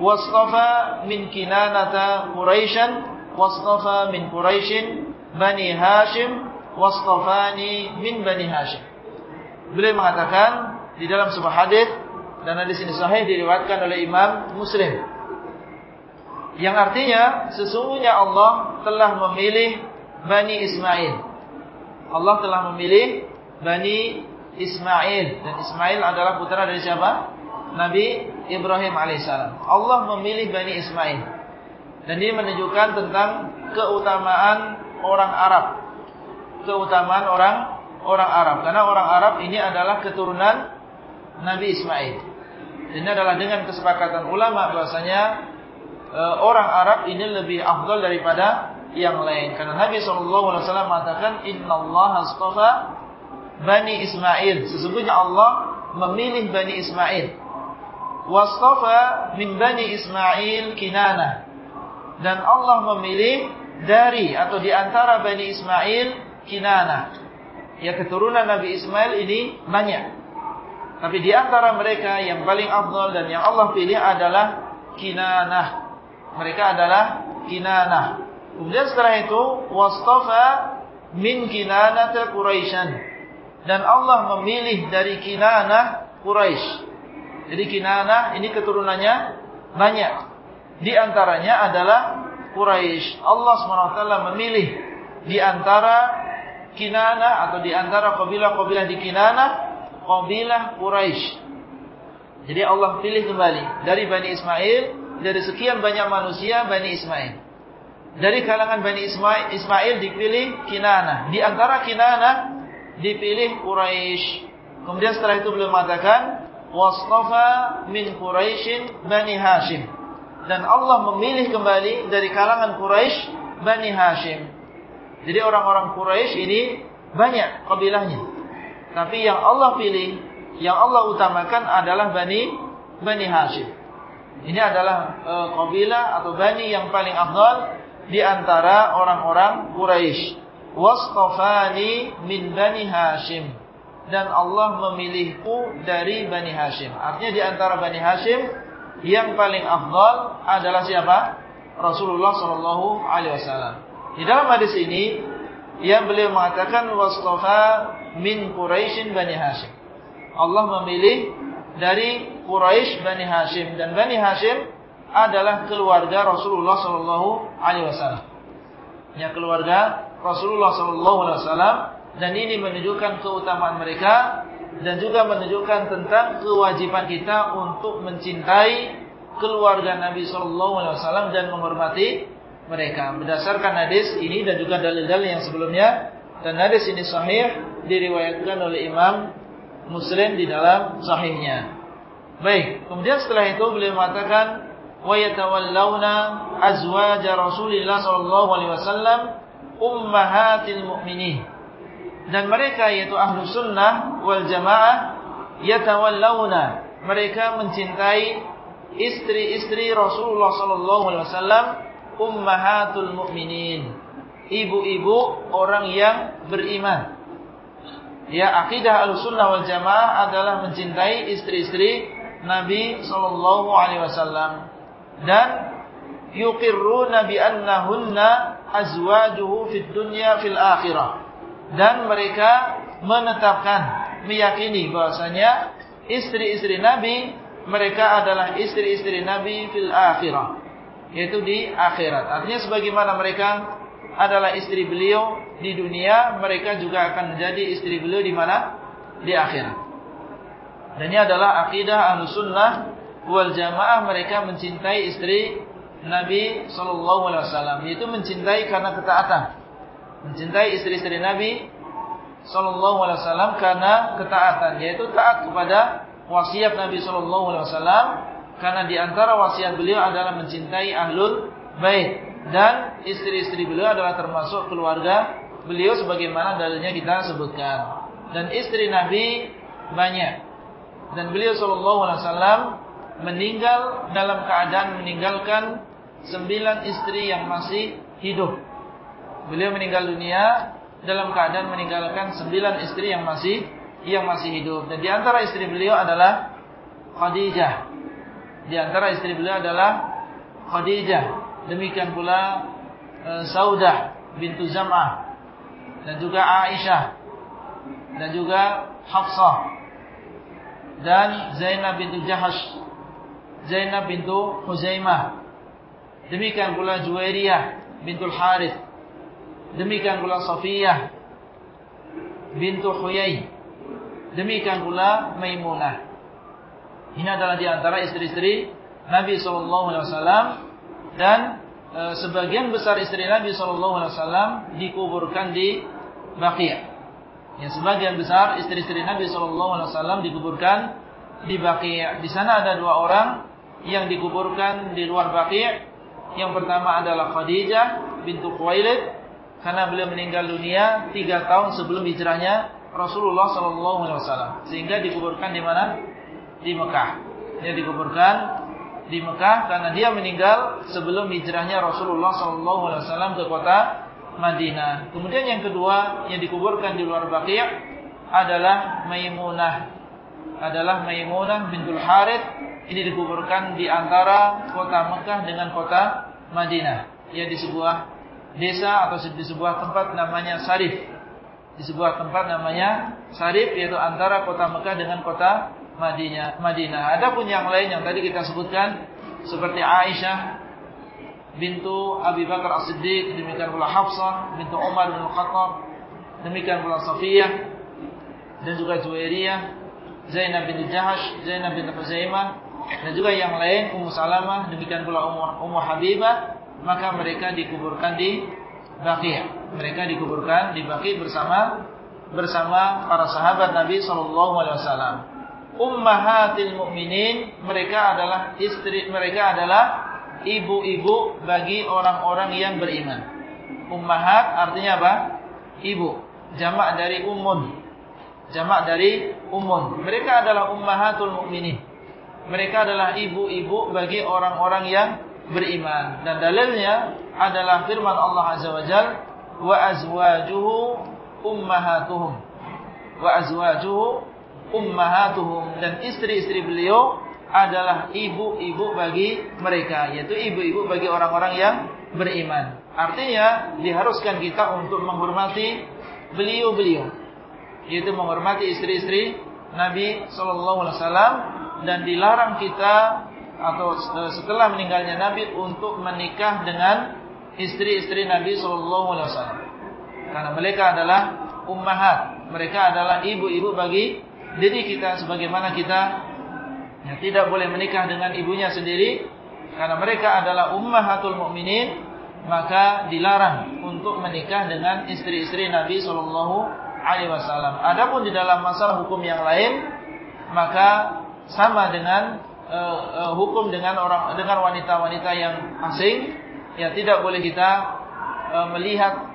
wastafa min kinanata quraisyan wastafa min quraisyin bani hashim wastafani min bani hashim Beliau mengatakan di dalam sebuah hadis dan hadis ini sahih diriwayatkan oleh Imam Muslim. Yang artinya sesungguhnya Allah telah memilih Bani Ismail. Allah telah memilih Bani Ismail dan Ismail adalah putra dari siapa? Nabi Ibrahim alaihissalam. Allah memilih Bani Ismail. Dan ini menunjukkan tentang keutamaan orang Arab. Keutamaan orang orang Arab karena orang Arab ini adalah keturunan Nabi Ismail. Ini adalah dengan kesepakatan ulama bahwasanya e, orang Arab ini lebih afdal daripada yang lain karena Nabi SAW mengatakan Allah astafa Bani Ismail sesungguhnya Allah memilih Bani Ismail wastafa min Bani Ismail Kinana dan Allah memilih dari atau di antara Bani Ismail Kinana ya keturunan Nabi Ismail ini banyak. Tapi di antara mereka yang paling afdal dan yang Allah pilih adalah Kinanah. Mereka adalah Kinanah. Kemudian setelah itu wastafa min Kinanata Quraisyan. Dan Allah memilih dari Kinanah Quraisy. Jadi Kinanah ini keturunannya banyak. Di antaranya adalah Quraisy. Allah SWT memilih di antara Kinana atau di antara kabilah-kabilah di Kinana, kabilah Quraisy. Jadi Allah pilih kembali dari Bani Ismail, dari sekian banyak manusia Bani Ismail. Dari kalangan Bani Ismail, Ismail dipilih Kinana. Di antara Kinana dipilih Quraisy. Kemudian setelah itu beliau mengatakan, "Wastafa min Quraisyin Bani Hashim." Dan Allah memilih kembali dari kalangan Quraisy Bani Hashim. Jadi orang-orang Quraisy ini banyak kabilahnya. Tapi yang Allah pilih, yang Allah utamakan adalah Bani Bani Hashim. Ini adalah e, kabilah atau bani yang paling afdal di antara orang-orang Quraisy. Wastafani min Bani Hashim. Dan Allah memilihku dari Bani Hashim. Artinya di antara Bani Hashim yang paling afdal adalah siapa? Rasulullah sallallahu alaihi wasallam. Di dalam hadis ini yang beliau mengatakan wastafa min Quraisyin Bani Hashim. Allah memilih dari Quraisy Bani Hashim dan Bani Hashim adalah keluarga Rasulullah sallallahu alaihi wasallam. Ya keluarga Rasulullah sallallahu alaihi wasallam dan ini menunjukkan keutamaan mereka dan juga menunjukkan tentang kewajiban kita untuk mencintai keluarga Nabi sallallahu alaihi wasallam dan menghormati mereka berdasarkan hadis ini dan juga dalil-dalil yang sebelumnya dan hadis ini sahih diriwayatkan oleh Imam Muslim di dalam sahihnya. Baik, kemudian setelah itu beliau mengatakan wa yatawallawna azwaj Rasulillah sallallahu alaihi wasallam ummahatil mu'minin. Dan mereka yaitu ahlu sunnah wal jamaah yatawallawna mereka mencintai istri-istri Rasulullah sallallahu alaihi wasallam ummahatul mu'minin. Ibu-ibu orang yang beriman. Ya, akidah Ahlussunnah wal Jamaah adalah mencintai istri-istri Nabi sallallahu alaihi wasallam dan yuqirruna bi annahunna azwajuhu fid dunya fil akhirah. Dan mereka menetapkan, meyakini bahwasanya istri-istri Nabi mereka adalah istri-istri Nabi fil akhirah yaitu di akhirat. Artinya sebagaimana mereka adalah istri beliau di dunia mereka juga akan menjadi istri beliau di mana? Di akhirat. Dan ini adalah akidah sunnah wal jamaah mereka mencintai istri Nabi Shallallahu Alaihi Wasallam yaitu mencintai karena ketaatan mencintai istri-istri Nabi Sallallahu Alaihi Wasallam karena ketaatan, yaitu taat kepada wasiat Nabi Sallallahu Alaihi Wasallam. Karena di antara wasiat beliau adalah mencintai ahlul bait dan istri-istri beliau adalah termasuk keluarga beliau sebagaimana dalilnya kita sebutkan. Dan istri Nabi banyak. Dan beliau Sallallahu Alaihi Wasallam meninggal dalam keadaan meninggalkan sembilan istri yang masih hidup. Beliau meninggal dunia dalam keadaan meninggalkan sembilan istri yang masih yang masih hidup. Dan di antara istri beliau adalah Khadijah. Di antara istri beliau adalah Khadijah. Demikian pula e, Saudah bintu Zam'ah dan juga Aisyah dan juga Hafsah dan Zainab bintu Jahash, Zainab bintu Huzaimah. Demikian pula Juwairiyah bintul Harith Demikian pula Safiyah bintu Huyai. Demikian pula Maimunah. Ini adalah di antara istri-istri Nabi wasallam dan e, sebagian besar istri Nabi wasallam dikuburkan di Baqi'. Ya, sebagian besar istri-istri Nabi wasallam dikuburkan di Baqi'. Di sana ada dua orang yang dikuburkan di luar Baqi'. Yang pertama adalah Khadijah bintu Khuwailid. Karena beliau meninggal dunia tiga tahun sebelum hijrahnya Rasulullah Sallallahu Alaihi Wasallam. Sehingga dikuburkan di mana? Di Mekah. Dia dikuburkan di Mekah karena dia meninggal sebelum hijrahnya Rasulullah Sallallahu Alaihi Wasallam ke kota Madinah. Kemudian yang kedua yang dikuburkan di luar Baqi' adalah Maimunah. Adalah Maimunah bintul Harith ini dikuburkan di antara kota Mekah dengan kota Madinah ya di sebuah desa atau di sebuah tempat namanya Sarif. Di sebuah tempat namanya Sarif yaitu antara kota Mekah dengan kota Madinah. Madinah. Adapun yang lain yang tadi kita sebutkan seperti Aisyah bintu Abi Bakar As-Siddiq, demikian pula Hafsah bintu Umar bin Khattab, demikian pula Safiyah dan juga Juwairiyah, Zainab bin Jahash, Zainab bin Huzaimah dan juga yang lain Ummu Salamah, demikian pula Ummu, Habibah maka mereka dikuburkan di Baqi'. Mereka dikuburkan di Baqi' bersama bersama para sahabat Nabi sallallahu alaihi wasallam. Ummahatil mukminin, mereka adalah istri mereka adalah ibu-ibu bagi orang-orang yang beriman. Ummahat artinya apa? Ibu. Jamak dari ummun. Jamak dari ummun. Mereka adalah ummahatul mukminin. Mereka adalah ibu-ibu bagi orang-orang yang beriman. Dan dalilnya adalah firman Allah Azza wa Jal wa azwajuhu ummahatuhum. Wa azwajuhu ummahatuhum. Dan istri-istri beliau adalah ibu-ibu bagi mereka yaitu ibu-ibu bagi orang-orang yang beriman. Artinya diharuskan kita untuk menghormati beliau-beliau yaitu menghormati istri-istri Nabi sallallahu alaihi wasallam dan dilarang kita atau setelah meninggalnya Nabi untuk menikah dengan istri-istri Nabi Shallallahu Alaihi Wasallam. Karena mereka adalah ummahat, mereka adalah ibu-ibu bagi diri kita sebagaimana kita ya, tidak boleh menikah dengan ibunya sendiri karena mereka adalah ummahatul mukminin maka dilarang untuk menikah dengan istri-istri Nabi Shallallahu alaihi wasallam. Adapun di dalam masalah hukum yang lain maka sama dengan uh, uh, hukum dengan orang dengan wanita-wanita yang asing ya tidak boleh kita uh, melihat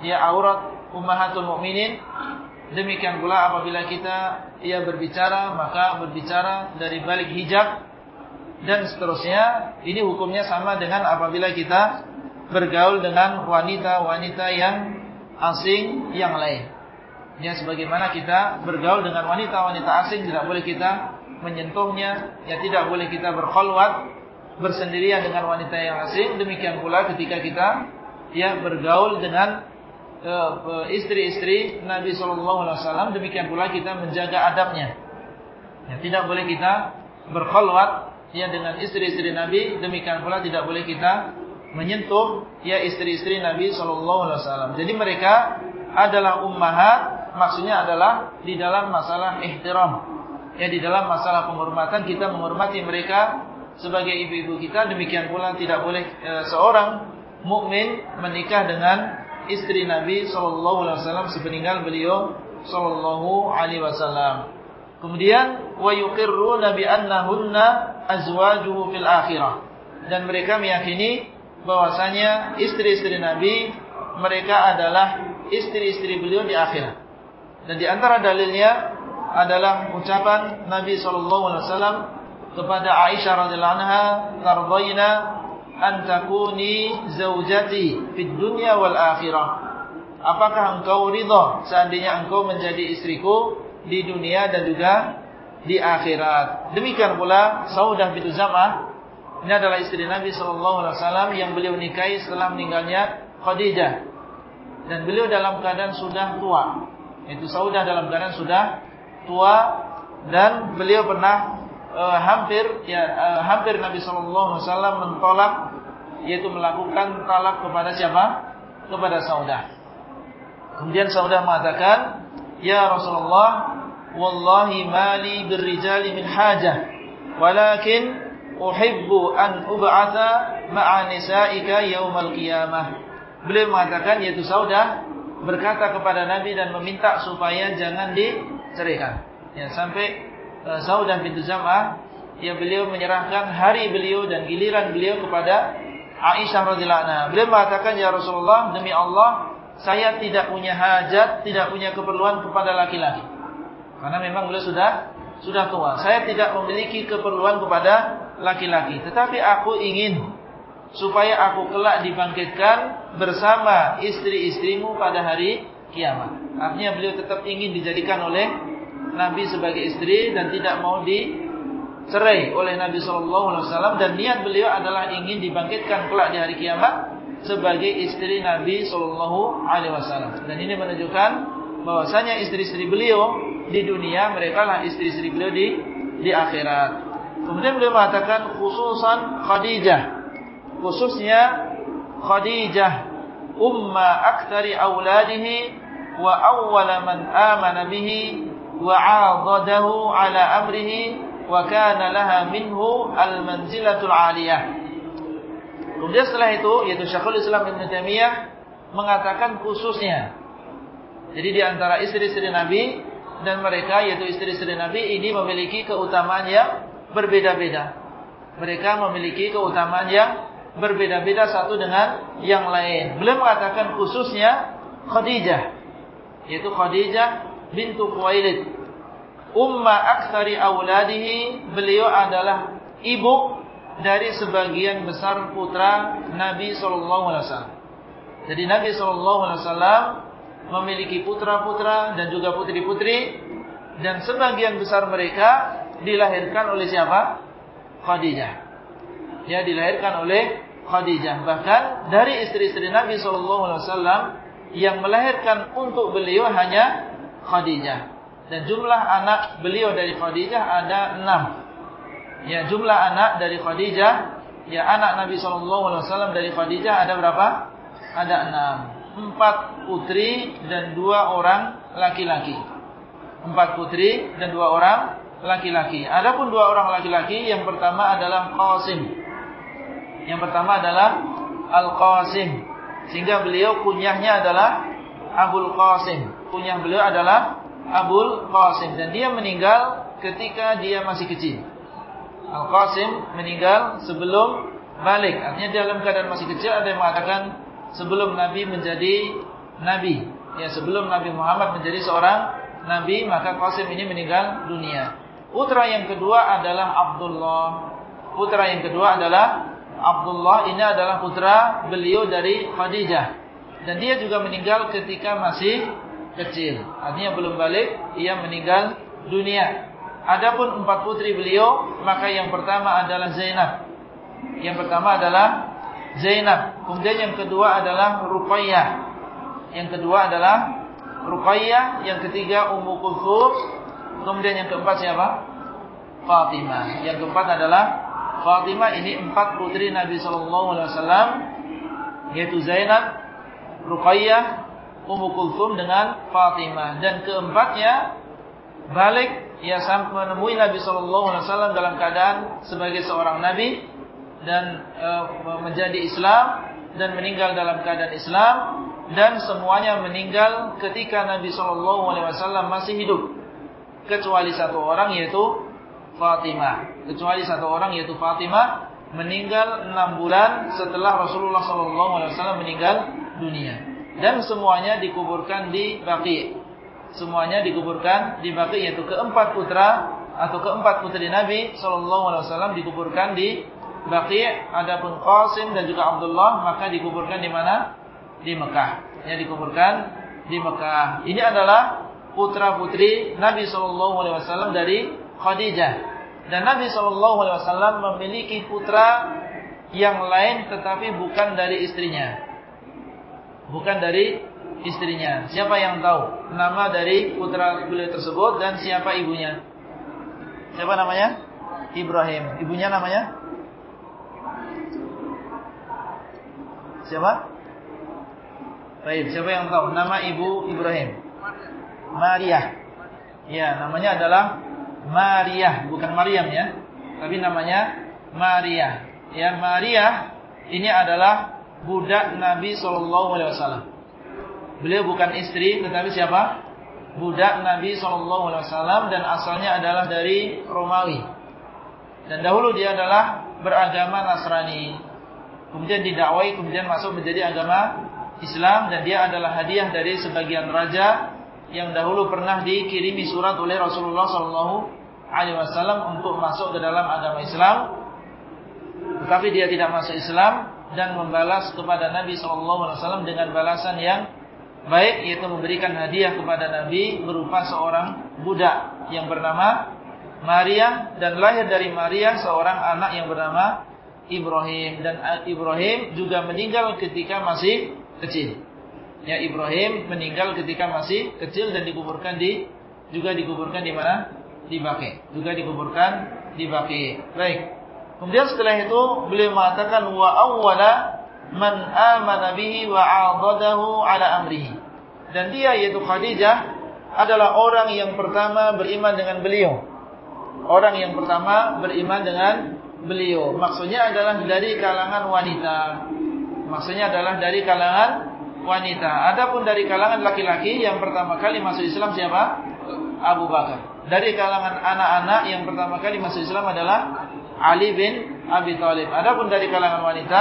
ya aurat ummahatul mukminin demikian pula apabila kita ia berbicara maka berbicara dari balik hijab dan seterusnya. Ini hukumnya sama dengan apabila kita bergaul dengan wanita-wanita yang asing yang lain. Ya sebagaimana kita bergaul dengan wanita-wanita asing tidak boleh kita menyentuhnya, ya tidak boleh kita berkhulwat bersendirian dengan wanita yang asing. Demikian pula ketika kita ya bergaul dengan uh, istri-istri Nabi Shallallahu Alaihi Wasallam, demikian pula kita menjaga adabnya. Ya, tidak boleh kita berkhulwat ya dengan istri-istri Nabi, demikian pula tidak boleh kita menyentuh ya istri-istri Nabi Shallallahu Alaihi Wasallam. Jadi mereka adalah ummahat, maksudnya adalah di dalam masalah ihtiram ya di dalam masalah penghormatan kita menghormati mereka sebagai ibu-ibu kita demikian pula tidak boleh e, seorang mukmin menikah dengan istri Nabi wasallam sepeninggal beliau wasallam. Kemudian wa yuqirruna bi annahunna azwajuhu fil akhirah. Dan mereka meyakini bahwasanya istri-istri Nabi mereka adalah istri-istri beliau di akhirat. Dan di antara dalilnya adalah ucapan Nabi wasallam kepada Aisyah radhiyallahu anha, "Tardaina an takuni zaujati fid dunya wal akhirah." Apakah engkau ridha seandainya engkau menjadi istriku di dunia dan juga di akhirat? Demikian pula Saudah bintu Zam'ah ini adalah istri Nabi wasallam yang beliau nikahi setelah meninggalnya Khadijah. Dan beliau dalam keadaan sudah tua. Itu Saudah dalam keadaan sudah tua dan beliau pernah uh, hampir ya uh, hampir Nabi sallallahu alaihi wasallam mentolak yaitu melakukan talak kepada siapa? Kepada Saudah. Kemudian Saudah mengatakan, "Ya Rasulullah, wallahi mali birrijali min hajah, walakin uhibbu an ub'atha ma'a nisa'ika yaumal qiyamah." Beliau mengatakan yaitu Saudah berkata kepada Nabi dan meminta supaya jangan di ceraikan. Ya, sampai uh, Saudah bintu Zam'ah ya beliau menyerahkan hari beliau dan giliran beliau kepada Aisyah radhiyallahu anha. Beliau mengatakan ya Rasulullah demi Allah saya tidak punya hajat, tidak punya keperluan kepada laki-laki. Karena memang beliau sudah sudah tua. Saya tidak memiliki keperluan kepada laki-laki, tetapi aku ingin supaya aku kelak dibangkitkan bersama istri-istrimu pada hari kiamat. Artinya beliau tetap ingin dijadikan oleh Nabi sebagai istri dan tidak mau dicerai oleh Nabi Shallallahu Alaihi Wasallam dan niat beliau adalah ingin dibangkitkan kelak di hari kiamat sebagai istri Nabi Shallallahu Alaihi Wasallam. Dan ini menunjukkan bahwasanya istri-istri beliau di dunia mereka lah istri-istri beliau di di akhirat. Kemudian beliau mengatakan khususan Khadijah, khususnya Khadijah umma aktsari auladihi wa awwala man amana bihi wa 'adadahu ala amrihi wa kana laha minhu al-manzilatul 'aliyah. Kemudian setelah itu yaitu Syekhul Islam Ibn Taimiyah mengatakan khususnya. Jadi di antara istri-istri Nabi dan mereka yaitu istri-istri Nabi ini memiliki keutamaan yang berbeda-beda. Mereka memiliki keutamaan yang berbeda-beda satu dengan yang lain. Beliau mengatakan khususnya Khadijah, yaitu Khadijah bintu Khuwailid. Umma aktsari auladihi, beliau adalah ibu dari sebagian besar putra Nabi sallallahu alaihi wasallam. Jadi Nabi sallallahu alaihi wasallam memiliki putra-putra dan juga putri-putri dan sebagian besar mereka dilahirkan oleh siapa? Khadijah ya dilahirkan oleh Khadijah. Bahkan dari istri-istri Nabi SAW yang melahirkan untuk beliau hanya Khadijah. Dan jumlah anak beliau dari Khadijah ada enam. Ya jumlah anak dari Khadijah, ya anak Nabi SAW dari Khadijah ada berapa? Ada enam. Empat putri dan dua orang laki-laki. Empat putri dan dua orang laki-laki. Adapun dua orang laki-laki, yang pertama adalah Qasim yang pertama adalah Al-Qasim. Sehingga beliau kunyahnya adalah Abul Qasim. Kunyah beliau adalah Abul Qasim dan dia meninggal ketika dia masih kecil. Al Qasim meninggal sebelum balik. Artinya dalam keadaan masih kecil ada yang mengatakan sebelum Nabi menjadi Nabi. Ya sebelum Nabi Muhammad menjadi seorang Nabi maka Qasim ini meninggal dunia. Putra yang kedua adalah Abdullah. Putra yang kedua adalah Abdullah ini adalah putra beliau dari Khadijah. Dan dia juga meninggal ketika masih kecil. Artinya belum balik, ia meninggal dunia. Adapun empat putri beliau, maka yang pertama adalah Zainab. Yang pertama adalah Zainab. Kemudian yang kedua adalah Ruqayyah. Yang kedua adalah Ruqayyah. Yang ketiga Ummu Kulthum. Kemudian yang keempat siapa? Fatimah. Yang keempat adalah Fatimah ini empat putri Nabi Sallallahu Alaihi Wasallam yaitu Zainab, Ruqayyah, Ummu Kulthum dengan Fatimah dan keempatnya balik ia sampai menemui Nabi Sallallahu Alaihi Wasallam dalam keadaan sebagai seorang Nabi dan e, menjadi Islam dan meninggal dalam keadaan Islam dan semuanya meninggal ketika Nabi Sallallahu Alaihi Wasallam masih hidup kecuali satu orang yaitu Fatimah. Kecuali satu orang yaitu Fatimah meninggal enam bulan setelah Rasulullah SAW meninggal dunia. Dan semuanya dikuburkan di Baqi. Semuanya dikuburkan di Baqi yaitu keempat putra atau keempat putri Nabi SAW dikuburkan di Baqi. Adapun Qasim dan juga Abdullah maka dikuburkan di mana? Di Mekah. Ya dikuburkan di Mekah. Ini adalah putra putri Nabi SAW dari Khadijah. Dan Nabi SAW memiliki putra yang lain tetapi bukan dari istrinya. Bukan dari istrinya. Siapa yang tahu nama dari putra beliau tersebut dan siapa ibunya? Siapa namanya? Ibrahim. Ibunya namanya? Siapa? Baik, siapa yang tahu nama ibu Ibrahim? Maria. Ya, namanya adalah Maria, bukan Maryam ya. Tapi namanya Maria. Ya, Maria ini adalah budak Nabi sallallahu alaihi wasallam. Beliau bukan istri tetapi siapa? Budak Nabi sallallahu alaihi wasallam dan asalnya adalah dari Romawi. Dan dahulu dia adalah beragama Nasrani. Kemudian didakwai, kemudian masuk menjadi agama Islam dan dia adalah hadiah dari sebagian raja yang dahulu pernah dikirimi surat oleh Rasulullah Sallallahu Alaihi Wasallam untuk masuk ke dalam agama Islam, tetapi dia tidak masuk Islam dan membalas kepada Nabi Sallallahu Alaihi Wasallam dengan balasan yang baik, yaitu memberikan hadiah kepada Nabi berupa seorang budak yang bernama Maria dan lahir dari Maria seorang anak yang bernama Ibrahim. Dan Ibrahim juga meninggal ketika masih kecil ya Ibrahim meninggal ketika masih kecil dan dikuburkan di juga dikuburkan di mana? Di Baqi. Juga dikuburkan di Baqi. Baik. Kemudian setelah itu beliau mengatakan wa awwala man amana bihi wa 'adadahu ala amrihi. Dan dia yaitu Khadijah adalah orang yang pertama beriman dengan beliau. Orang yang pertama beriman dengan beliau. Maksudnya adalah dari kalangan wanita. Maksudnya adalah dari kalangan wanita. Adapun dari kalangan laki-laki yang pertama kali masuk Islam siapa? Abu Bakar. Dari kalangan anak-anak yang pertama kali masuk Islam adalah Ali bin Abi Thalib. Adapun dari kalangan wanita,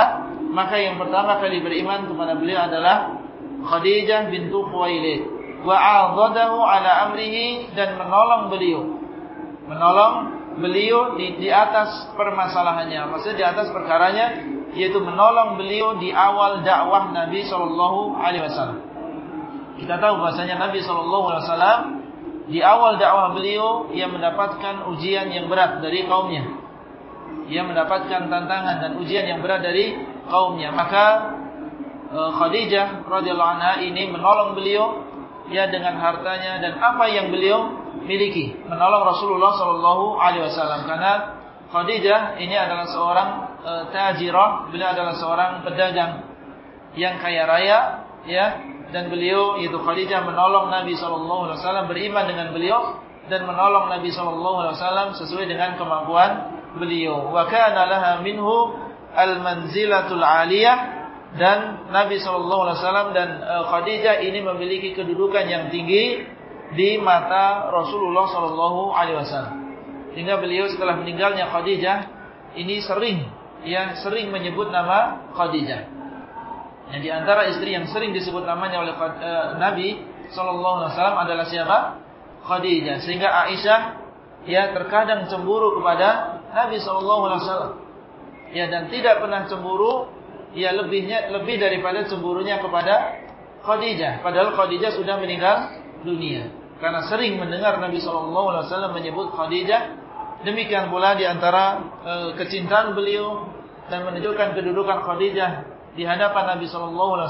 maka yang pertama kali beriman kepada beliau adalah Khadijah bintu Khuwailid. Wa 'adadahu ala amrihi dan menolong beliau. Menolong beliau di, di atas permasalahannya. Maksudnya di atas perkaranya yaitu menolong beliau di awal dakwah Nabi Shallallahu Alaihi Wasallam. Kita tahu bahasanya Nabi Shallallahu Alaihi Wasallam di awal dakwah beliau ia mendapatkan ujian yang berat dari kaumnya. Ia mendapatkan tantangan dan ujian yang berat dari kaumnya. Maka eh, Khadijah radhiyallahu anha ini menolong beliau ya dengan hartanya dan apa yang beliau miliki, menolong Rasulullah Shallallahu Alaihi Wasallam karena Khadijah ini adalah seorang e, tajirah, beliau adalah seorang pedagang yang kaya raya, ya, dan beliau yaitu Khadijah menolong Nabi sallallahu alaihi wasallam beriman dengan beliau dan menolong Nabi sallallahu alaihi wasallam sesuai dengan kemampuan beliau. Wa kana laha minhu al-manzilatul aliyah dan Nabi SAW dan uh, Khadijah ini memiliki kedudukan yang tinggi di mata Rasulullah SAW. Sehingga beliau setelah meninggalnya Khadijah ini sering ya sering menyebut nama Khadijah. Yang di antara istri yang sering disebut namanya oleh uh, Nabi SAW adalah siapa? Khadijah. Sehingga Aisyah ya terkadang cemburu kepada Nabi SAW. Ya dan tidak pernah cemburu ya lebihnya lebih daripada cemburunya kepada Khadijah. Padahal Khadijah sudah meninggal dunia. Karena sering mendengar Nabi SAW menyebut Khadijah. Demikian pula di antara e, kecintaan beliau dan menunjukkan kedudukan Khadijah di hadapan Nabi SAW.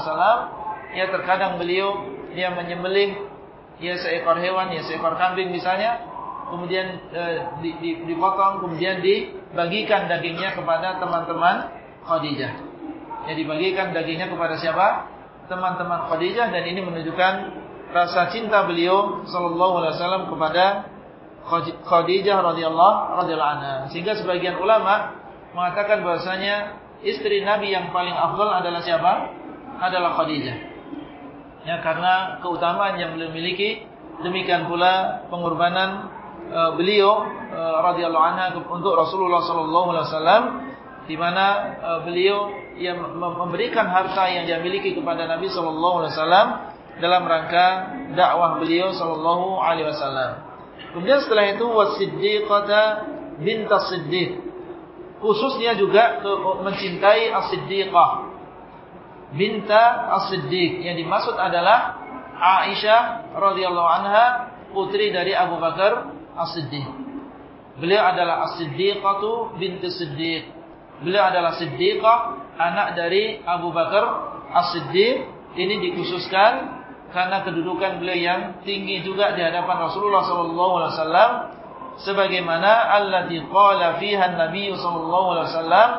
Ya terkadang beliau dia menyembelih ya seekor hewan, ya seekor kambing misalnya, kemudian e, dipotong, kemudian dibagikan dagingnya kepada teman-teman Khadijah yang dibagikan dagingnya kepada siapa? Teman-teman Khadijah dan ini menunjukkan rasa cinta beliau sallallahu alaihi wasallam kepada Khadijah radhiyallahu radhiyallahu anha. Sehingga sebagian ulama mengatakan bahwasanya istri Nabi yang paling afdal adalah siapa? Adalah Khadijah. Ya karena keutamaan yang beliau miliki, demikian pula pengorbanan uh, beliau uh, radhiyallahu anha untuk Rasulullah sallallahu alaihi wasallam di mana uh, beliau yang memberikan harta yang dia miliki kepada Nabi sallallahu alaihi wasallam dalam rangka dakwah beliau sallallahu alaihi wasallam. Kemudian setelah itu wasiddiqata bint as-siddiq. Khususnya juga mencintai as-siddiqah. Binta as-siddiq yang dimaksud adalah Aisyah radhiyallahu anha putri dari Abu Bakar as-siddiq. Beliau adalah as-siddiqatu bint as-siddiq Beliau adalah Siddiqah, anak dari Abu Bakar As-Siddiq. Ini dikhususkan karena kedudukan beliau yang tinggi juga di hadapan Rasulullah sallallahu alaihi wasallam sebagaimana allati qala fiha an-nabiy sallallahu alaihi wasallam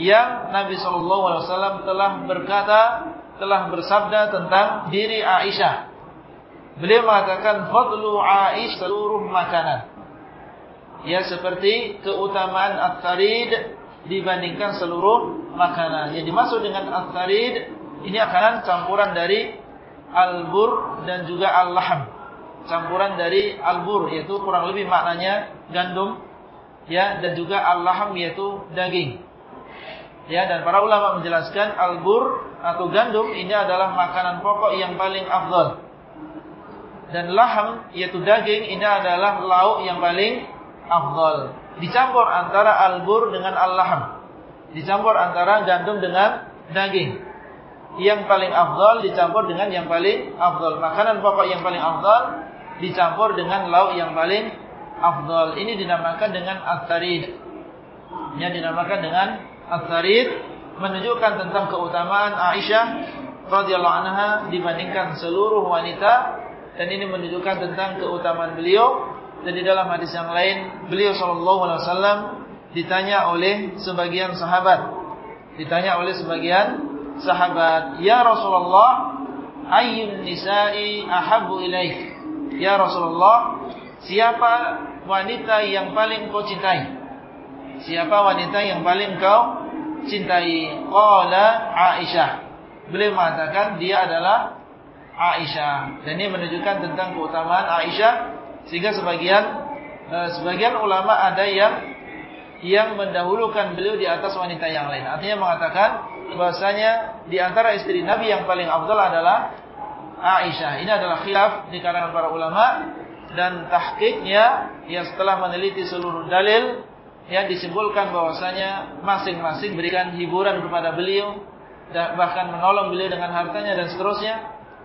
yang Nabi sallallahu alaihi wasallam telah berkata telah bersabda tentang diri Aisyah. Beliau mengatakan fadlu Aisyah seluruh makanan. Ya seperti keutamaan at-tarid dibandingkan seluruh makanan. Yang dimaksud dengan al-tharid ini akan campuran dari al-bur dan juga al-lahm. Campuran dari al-bur yaitu kurang lebih maknanya gandum ya dan juga al-lahm yaitu daging. Ya dan para ulama menjelaskan al-bur atau gandum ini adalah makanan pokok yang paling afdal. Dan lahm yaitu daging ini adalah lauk yang paling afdal dicampur antara albur dengan al-lahm. Dicampur antara gandum dengan daging. Yang paling afdal dicampur dengan yang paling afdal. Makanan pokok yang paling afdal dicampur dengan lauk yang paling afdal. Ini dinamakan dengan at-tarid. Yang dinamakan dengan at-tarid menunjukkan tentang keutamaan Aisyah radhiyallahu anha dibandingkan seluruh wanita dan ini menunjukkan tentang keutamaan beliau dan di dalam hadis yang lain beliau sallallahu alaihi wasallam ditanya oleh sebagian sahabat. Ditanya oleh sebagian sahabat, "Ya Rasulullah, ayyun nisa'i ahabbu ilaik?" Ya Rasulullah, siapa wanita yang paling kau cintai? Siapa wanita yang paling kau cintai? Qala Aisyah. Beliau mengatakan dia adalah Aisyah. Dan ini menunjukkan tentang keutamaan Aisyah sehingga sebagian uh, sebagian ulama ada yang yang mendahulukan beliau di atas wanita yang lain. Artinya mengatakan bahasanya di antara istri Nabi yang paling afdal adalah Aisyah. Ini adalah khilaf di kalangan para ulama dan tahqiqnya yang setelah meneliti seluruh dalil yang disimpulkan bahwasanya masing-masing berikan hiburan kepada beliau dan bahkan menolong beliau dengan hartanya dan seterusnya.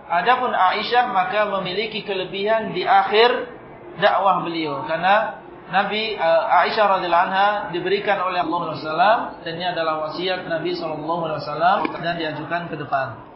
Adapun Aisyah maka memiliki kelebihan di akhir dakwah beliau karena Nabi uh, Aisyah radhiyallahu anha diberikan oleh Allah SWT dan ini adalah wasiat Nabi SAW dan diajukan ke depan.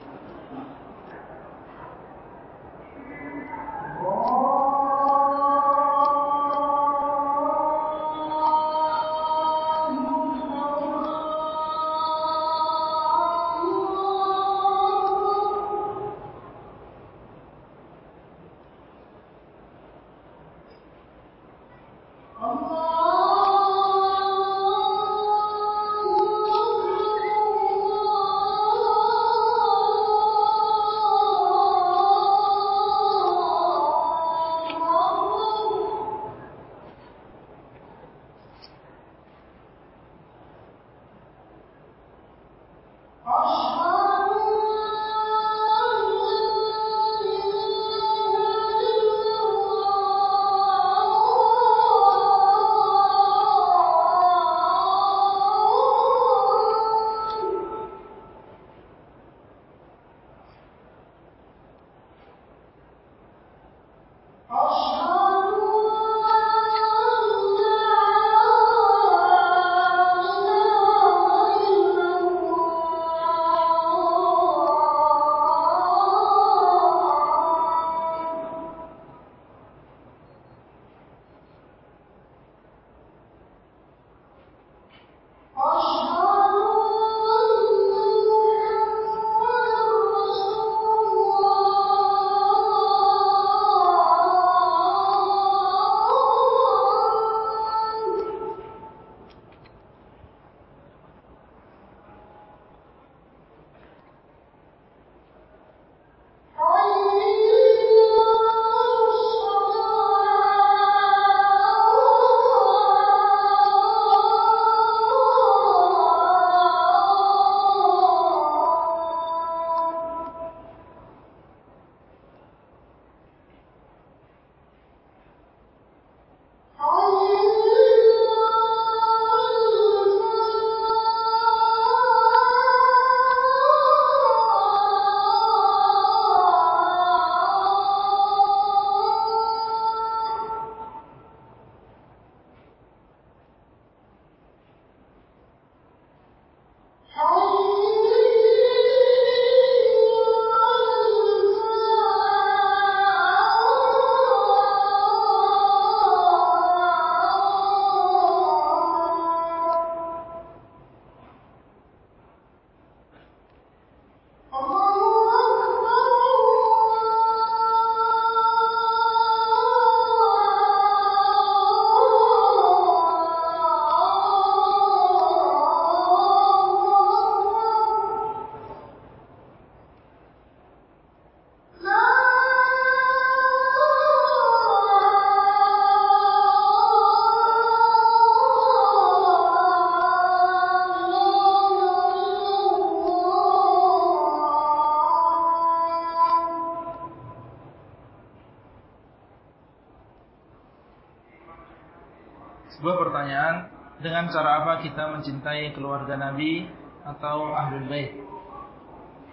Dengan cara apa kita mencintai keluarga Nabi atau ahlul bait.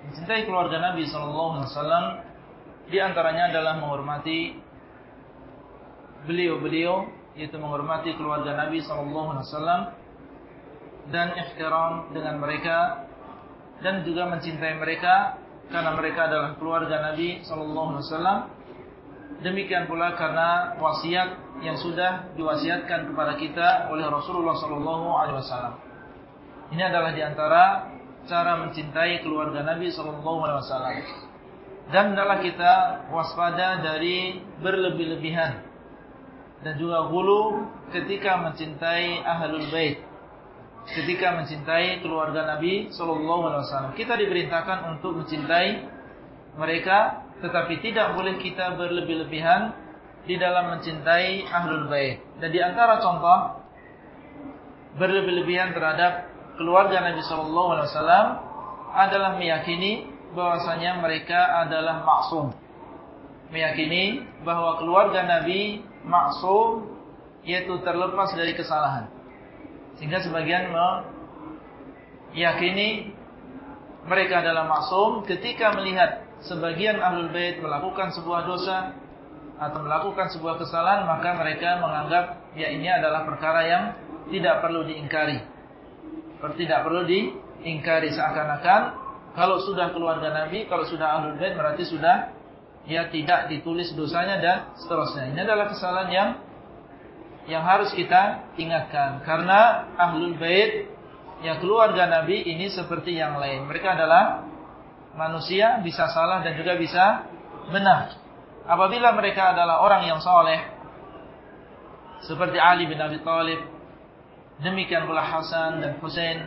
Mencintai keluarga Nabi sallallahu alaihi wasallam di antaranya adalah menghormati beliau-beliau yaitu menghormati keluarga Nabi sallallahu alaihi wasallam dan ihtiram dengan mereka dan juga mencintai mereka karena mereka adalah keluarga Nabi sallallahu alaihi wasallam Demikian pula karena wasiat yang sudah diwasiatkan kepada kita oleh Rasulullah Sallallahu Alaihi Wasallam. Ini adalah di antara cara mencintai keluarga Nabi Sallallahu Alaihi Wasallam. Dan adalah kita waspada dari berlebih-lebihan dan juga gulu ketika mencintai ahlul bait, ketika mencintai keluarga Nabi Sallallahu Alaihi Wasallam. Kita diperintahkan untuk mencintai mereka tetapi tidak boleh kita berlebih-lebihan di dalam mencintai ahlul bait. Dan di antara contoh berlebih-lebihan terhadap keluarga Nabi sallallahu alaihi wasallam adalah meyakini bahwasanya mereka adalah maksum. Meyakini bahwa keluarga Nabi maksum yaitu terlepas dari kesalahan. Sehingga sebagian meyakini mereka adalah maksum ketika melihat sebagian ahlul bait melakukan sebuah dosa atau melakukan sebuah kesalahan maka mereka menganggap ya ini adalah perkara yang tidak perlu diingkari. Tidak perlu diingkari seakan-akan kalau sudah keluarga Nabi, kalau sudah ahlul bait berarti sudah ya tidak ditulis dosanya dan seterusnya. Ini adalah kesalahan yang yang harus kita ingatkan karena ahlul bait ya keluarga Nabi ini seperti yang lain. Mereka adalah manusia bisa salah dan juga bisa benar. Apabila mereka adalah orang yang soleh, seperti Ali bin Abi Thalib, demikian pula Hasan dan Husain,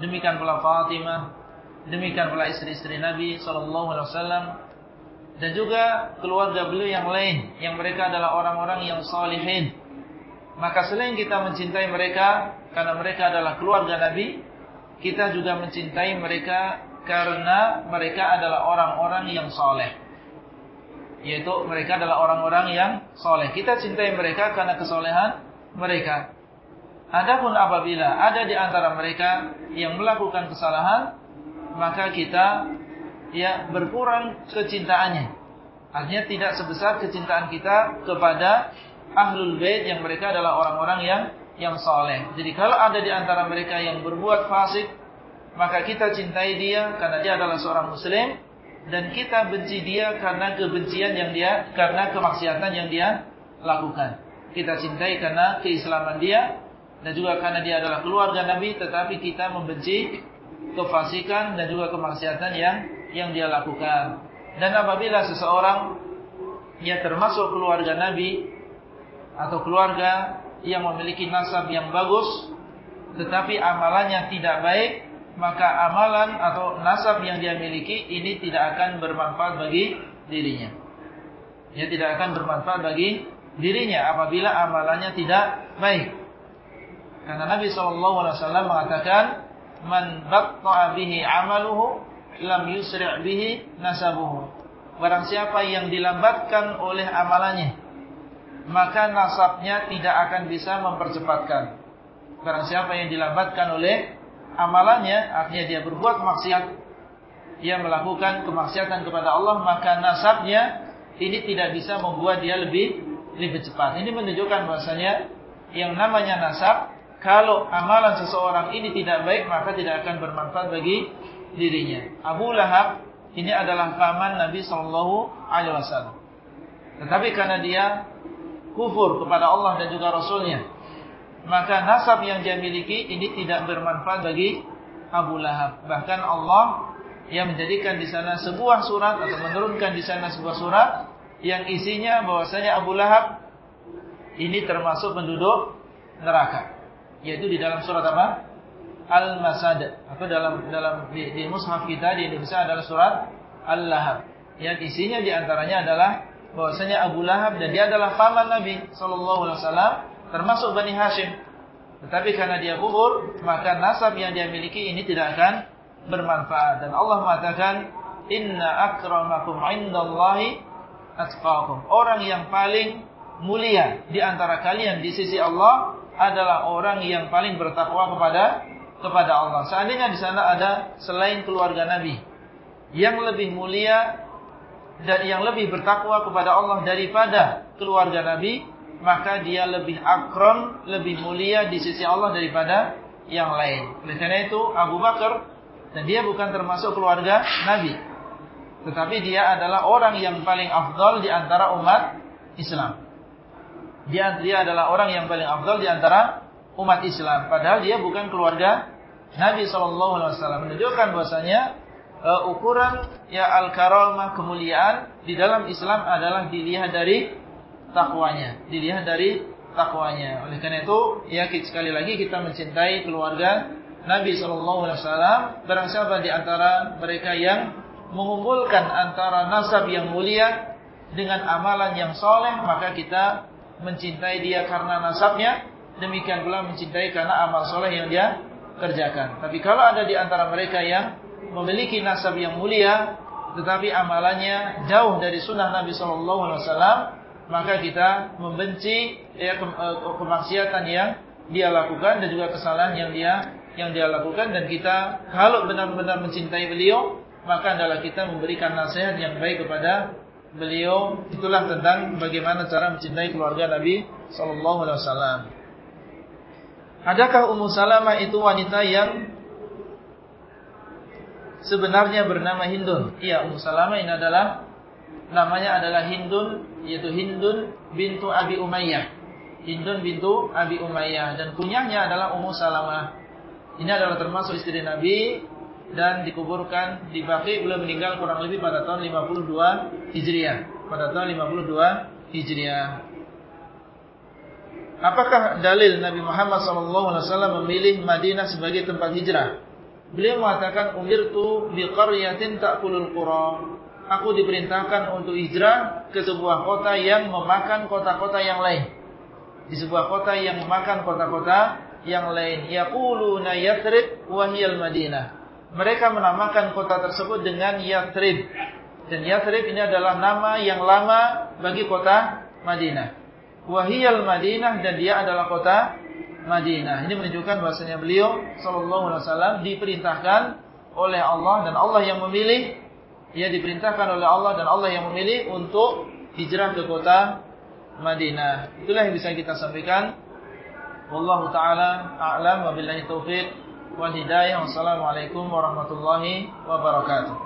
demikian pula Fatimah, demikian pula istri-istri Nabi Sallallahu Alaihi Wasallam, dan juga keluarga beliau yang lain, yang mereka adalah orang-orang yang solehin. Maka selain kita mencintai mereka, karena mereka adalah keluarga Nabi, kita juga mencintai mereka karena mereka adalah orang-orang yang soleh. Yaitu mereka adalah orang-orang yang soleh. Kita cintai mereka karena kesolehan mereka. Adapun apabila ada di antara mereka yang melakukan kesalahan, maka kita ya berkurang kecintaannya. Artinya tidak sebesar kecintaan kita kepada ahlul bait yang mereka adalah orang-orang yang yang soleh. Jadi kalau ada di antara mereka yang berbuat fasik, maka kita cintai dia karena dia adalah seorang muslim dan kita benci dia karena kebencian yang dia karena kemaksiatan yang dia lakukan. Kita cintai karena keislaman dia dan juga karena dia adalah keluarga Nabi tetapi kita membenci kefasikan dan juga kemaksiatan yang yang dia lakukan. Dan apabila seseorang yang termasuk keluarga Nabi atau keluarga yang memiliki nasab yang bagus tetapi amalannya tidak baik maka amalan atau nasab yang dia miliki ini tidak akan bermanfaat bagi dirinya. Ya tidak akan bermanfaat bagi dirinya apabila amalannya tidak baik. Karena Nabi SAW mengatakan, "Man bihi 'amaluhu lam yusri' bihi nasabuhu." Barang siapa yang dilambatkan oleh amalannya, maka nasabnya tidak akan bisa mempercepatkan. Barang siapa yang dilambatkan oleh amalannya, artinya dia berbuat maksiat, dia melakukan kemaksiatan kepada Allah, maka nasabnya ini tidak bisa membuat dia lebih lebih cepat. Ini menunjukkan bahasanya yang namanya nasab, kalau amalan seseorang ini tidak baik, maka tidak akan bermanfaat bagi dirinya. Abu Lahab ini adalah paman Nabi Shallallahu Alaihi Wasallam. Tetapi karena dia kufur kepada Allah dan juga Rasulnya, maka nasab yang dia miliki ini tidak bermanfaat bagi Abu Lahab. Bahkan Allah yang menjadikan di sana sebuah surat atau menurunkan di sana sebuah surat yang isinya bahwasanya Abu Lahab ini termasuk penduduk neraka. Yaitu di dalam surat apa? Al-Masad atau dalam dalam di, di mushaf kita di Indonesia adalah surat Al-Lahab. Yang isinya di antaranya adalah bahwasanya Abu Lahab dan dia adalah paman Nabi sallallahu alaihi wasallam termasuk Bani Hashim. Tetapi karena dia kubur, maka nasab yang dia miliki ini tidak akan bermanfaat. Dan Allah mengatakan, Inna akramakum indallahi atqakum. Orang yang paling mulia di antara kalian di sisi Allah adalah orang yang paling bertakwa kepada kepada Allah. Seandainya di sana ada selain keluarga Nabi yang lebih mulia dan yang lebih bertakwa kepada Allah daripada keluarga Nabi, maka dia lebih akram, lebih mulia di sisi Allah daripada yang lain. Oleh karena itu Abu Bakar dan dia bukan termasuk keluarga Nabi. Tetapi dia adalah orang yang paling afdal di antara umat Islam. Dia, dia adalah orang yang paling afdal di antara umat Islam. Padahal dia bukan keluarga Nabi SAW. Menunjukkan bahasanya uh, ukuran ya al-karamah kemuliaan di dalam Islam adalah dilihat dari takwanya, dilihat dari takwanya. Oleh karena itu, ya sekali lagi kita mencintai keluarga Nabi sallallahu alaihi wasallam, barang siapa di antara mereka yang mengumpulkan antara nasab yang mulia dengan amalan yang soleh, maka kita mencintai dia karena nasabnya, demikian pula mencintai karena amal soleh yang dia kerjakan. Tapi kalau ada di antara mereka yang memiliki nasab yang mulia, tetapi amalannya jauh dari sunnah Nabi Sallallahu Alaihi Wasallam, maka kita membenci ya, ke, e, kemaksiatan yang dia lakukan dan juga kesalahan yang dia yang dia lakukan dan kita kalau benar-benar mencintai beliau maka adalah kita memberikan nasihat yang baik kepada beliau itulah tentang bagaimana cara mencintai keluarga Nabi sallallahu alaihi wasallam. Adakah Ummu Salamah itu wanita yang sebenarnya bernama Hindun? Iya, Ummu Salamah ini adalah namanya adalah Hindun yaitu Hindun bintu Abi Umayyah. Hindun bintu Abi Umayyah dan kunyahnya adalah Ummu Salamah. Ini adalah termasuk istri Nabi dan dikuburkan di Baqi beliau meninggal kurang lebih pada tahun 52 Hijriah. Pada tahun 52 Hijriah. Apakah dalil Nabi Muhammad SAW memilih Madinah sebagai tempat hijrah? Beliau mengatakan umirtu biqaryatin ta'kulul qura aku diperintahkan untuk hijrah ke sebuah kota yang memakan kota-kota yang lain. Di sebuah kota yang memakan kota-kota yang lain. Yaquluna Yathrib wa Madinah. Mereka menamakan kota tersebut dengan Yathrib. Dan Yathrib ini adalah nama yang lama bagi kota Madinah. Wahiyal Madinah dan dia adalah kota Madinah. Ini menunjukkan bahasanya beliau sallallahu alaihi wasallam diperintahkan oleh Allah dan Allah yang memilih ia diperintahkan oleh Allah dan Allah yang memilih untuk hijrah ke kota Madinah. Itulah yang bisa kita sampaikan. Wallahu taala a'lam wa billahi taufik wal hidayah. Wassalamualaikum warahmatullahi wabarakatuh.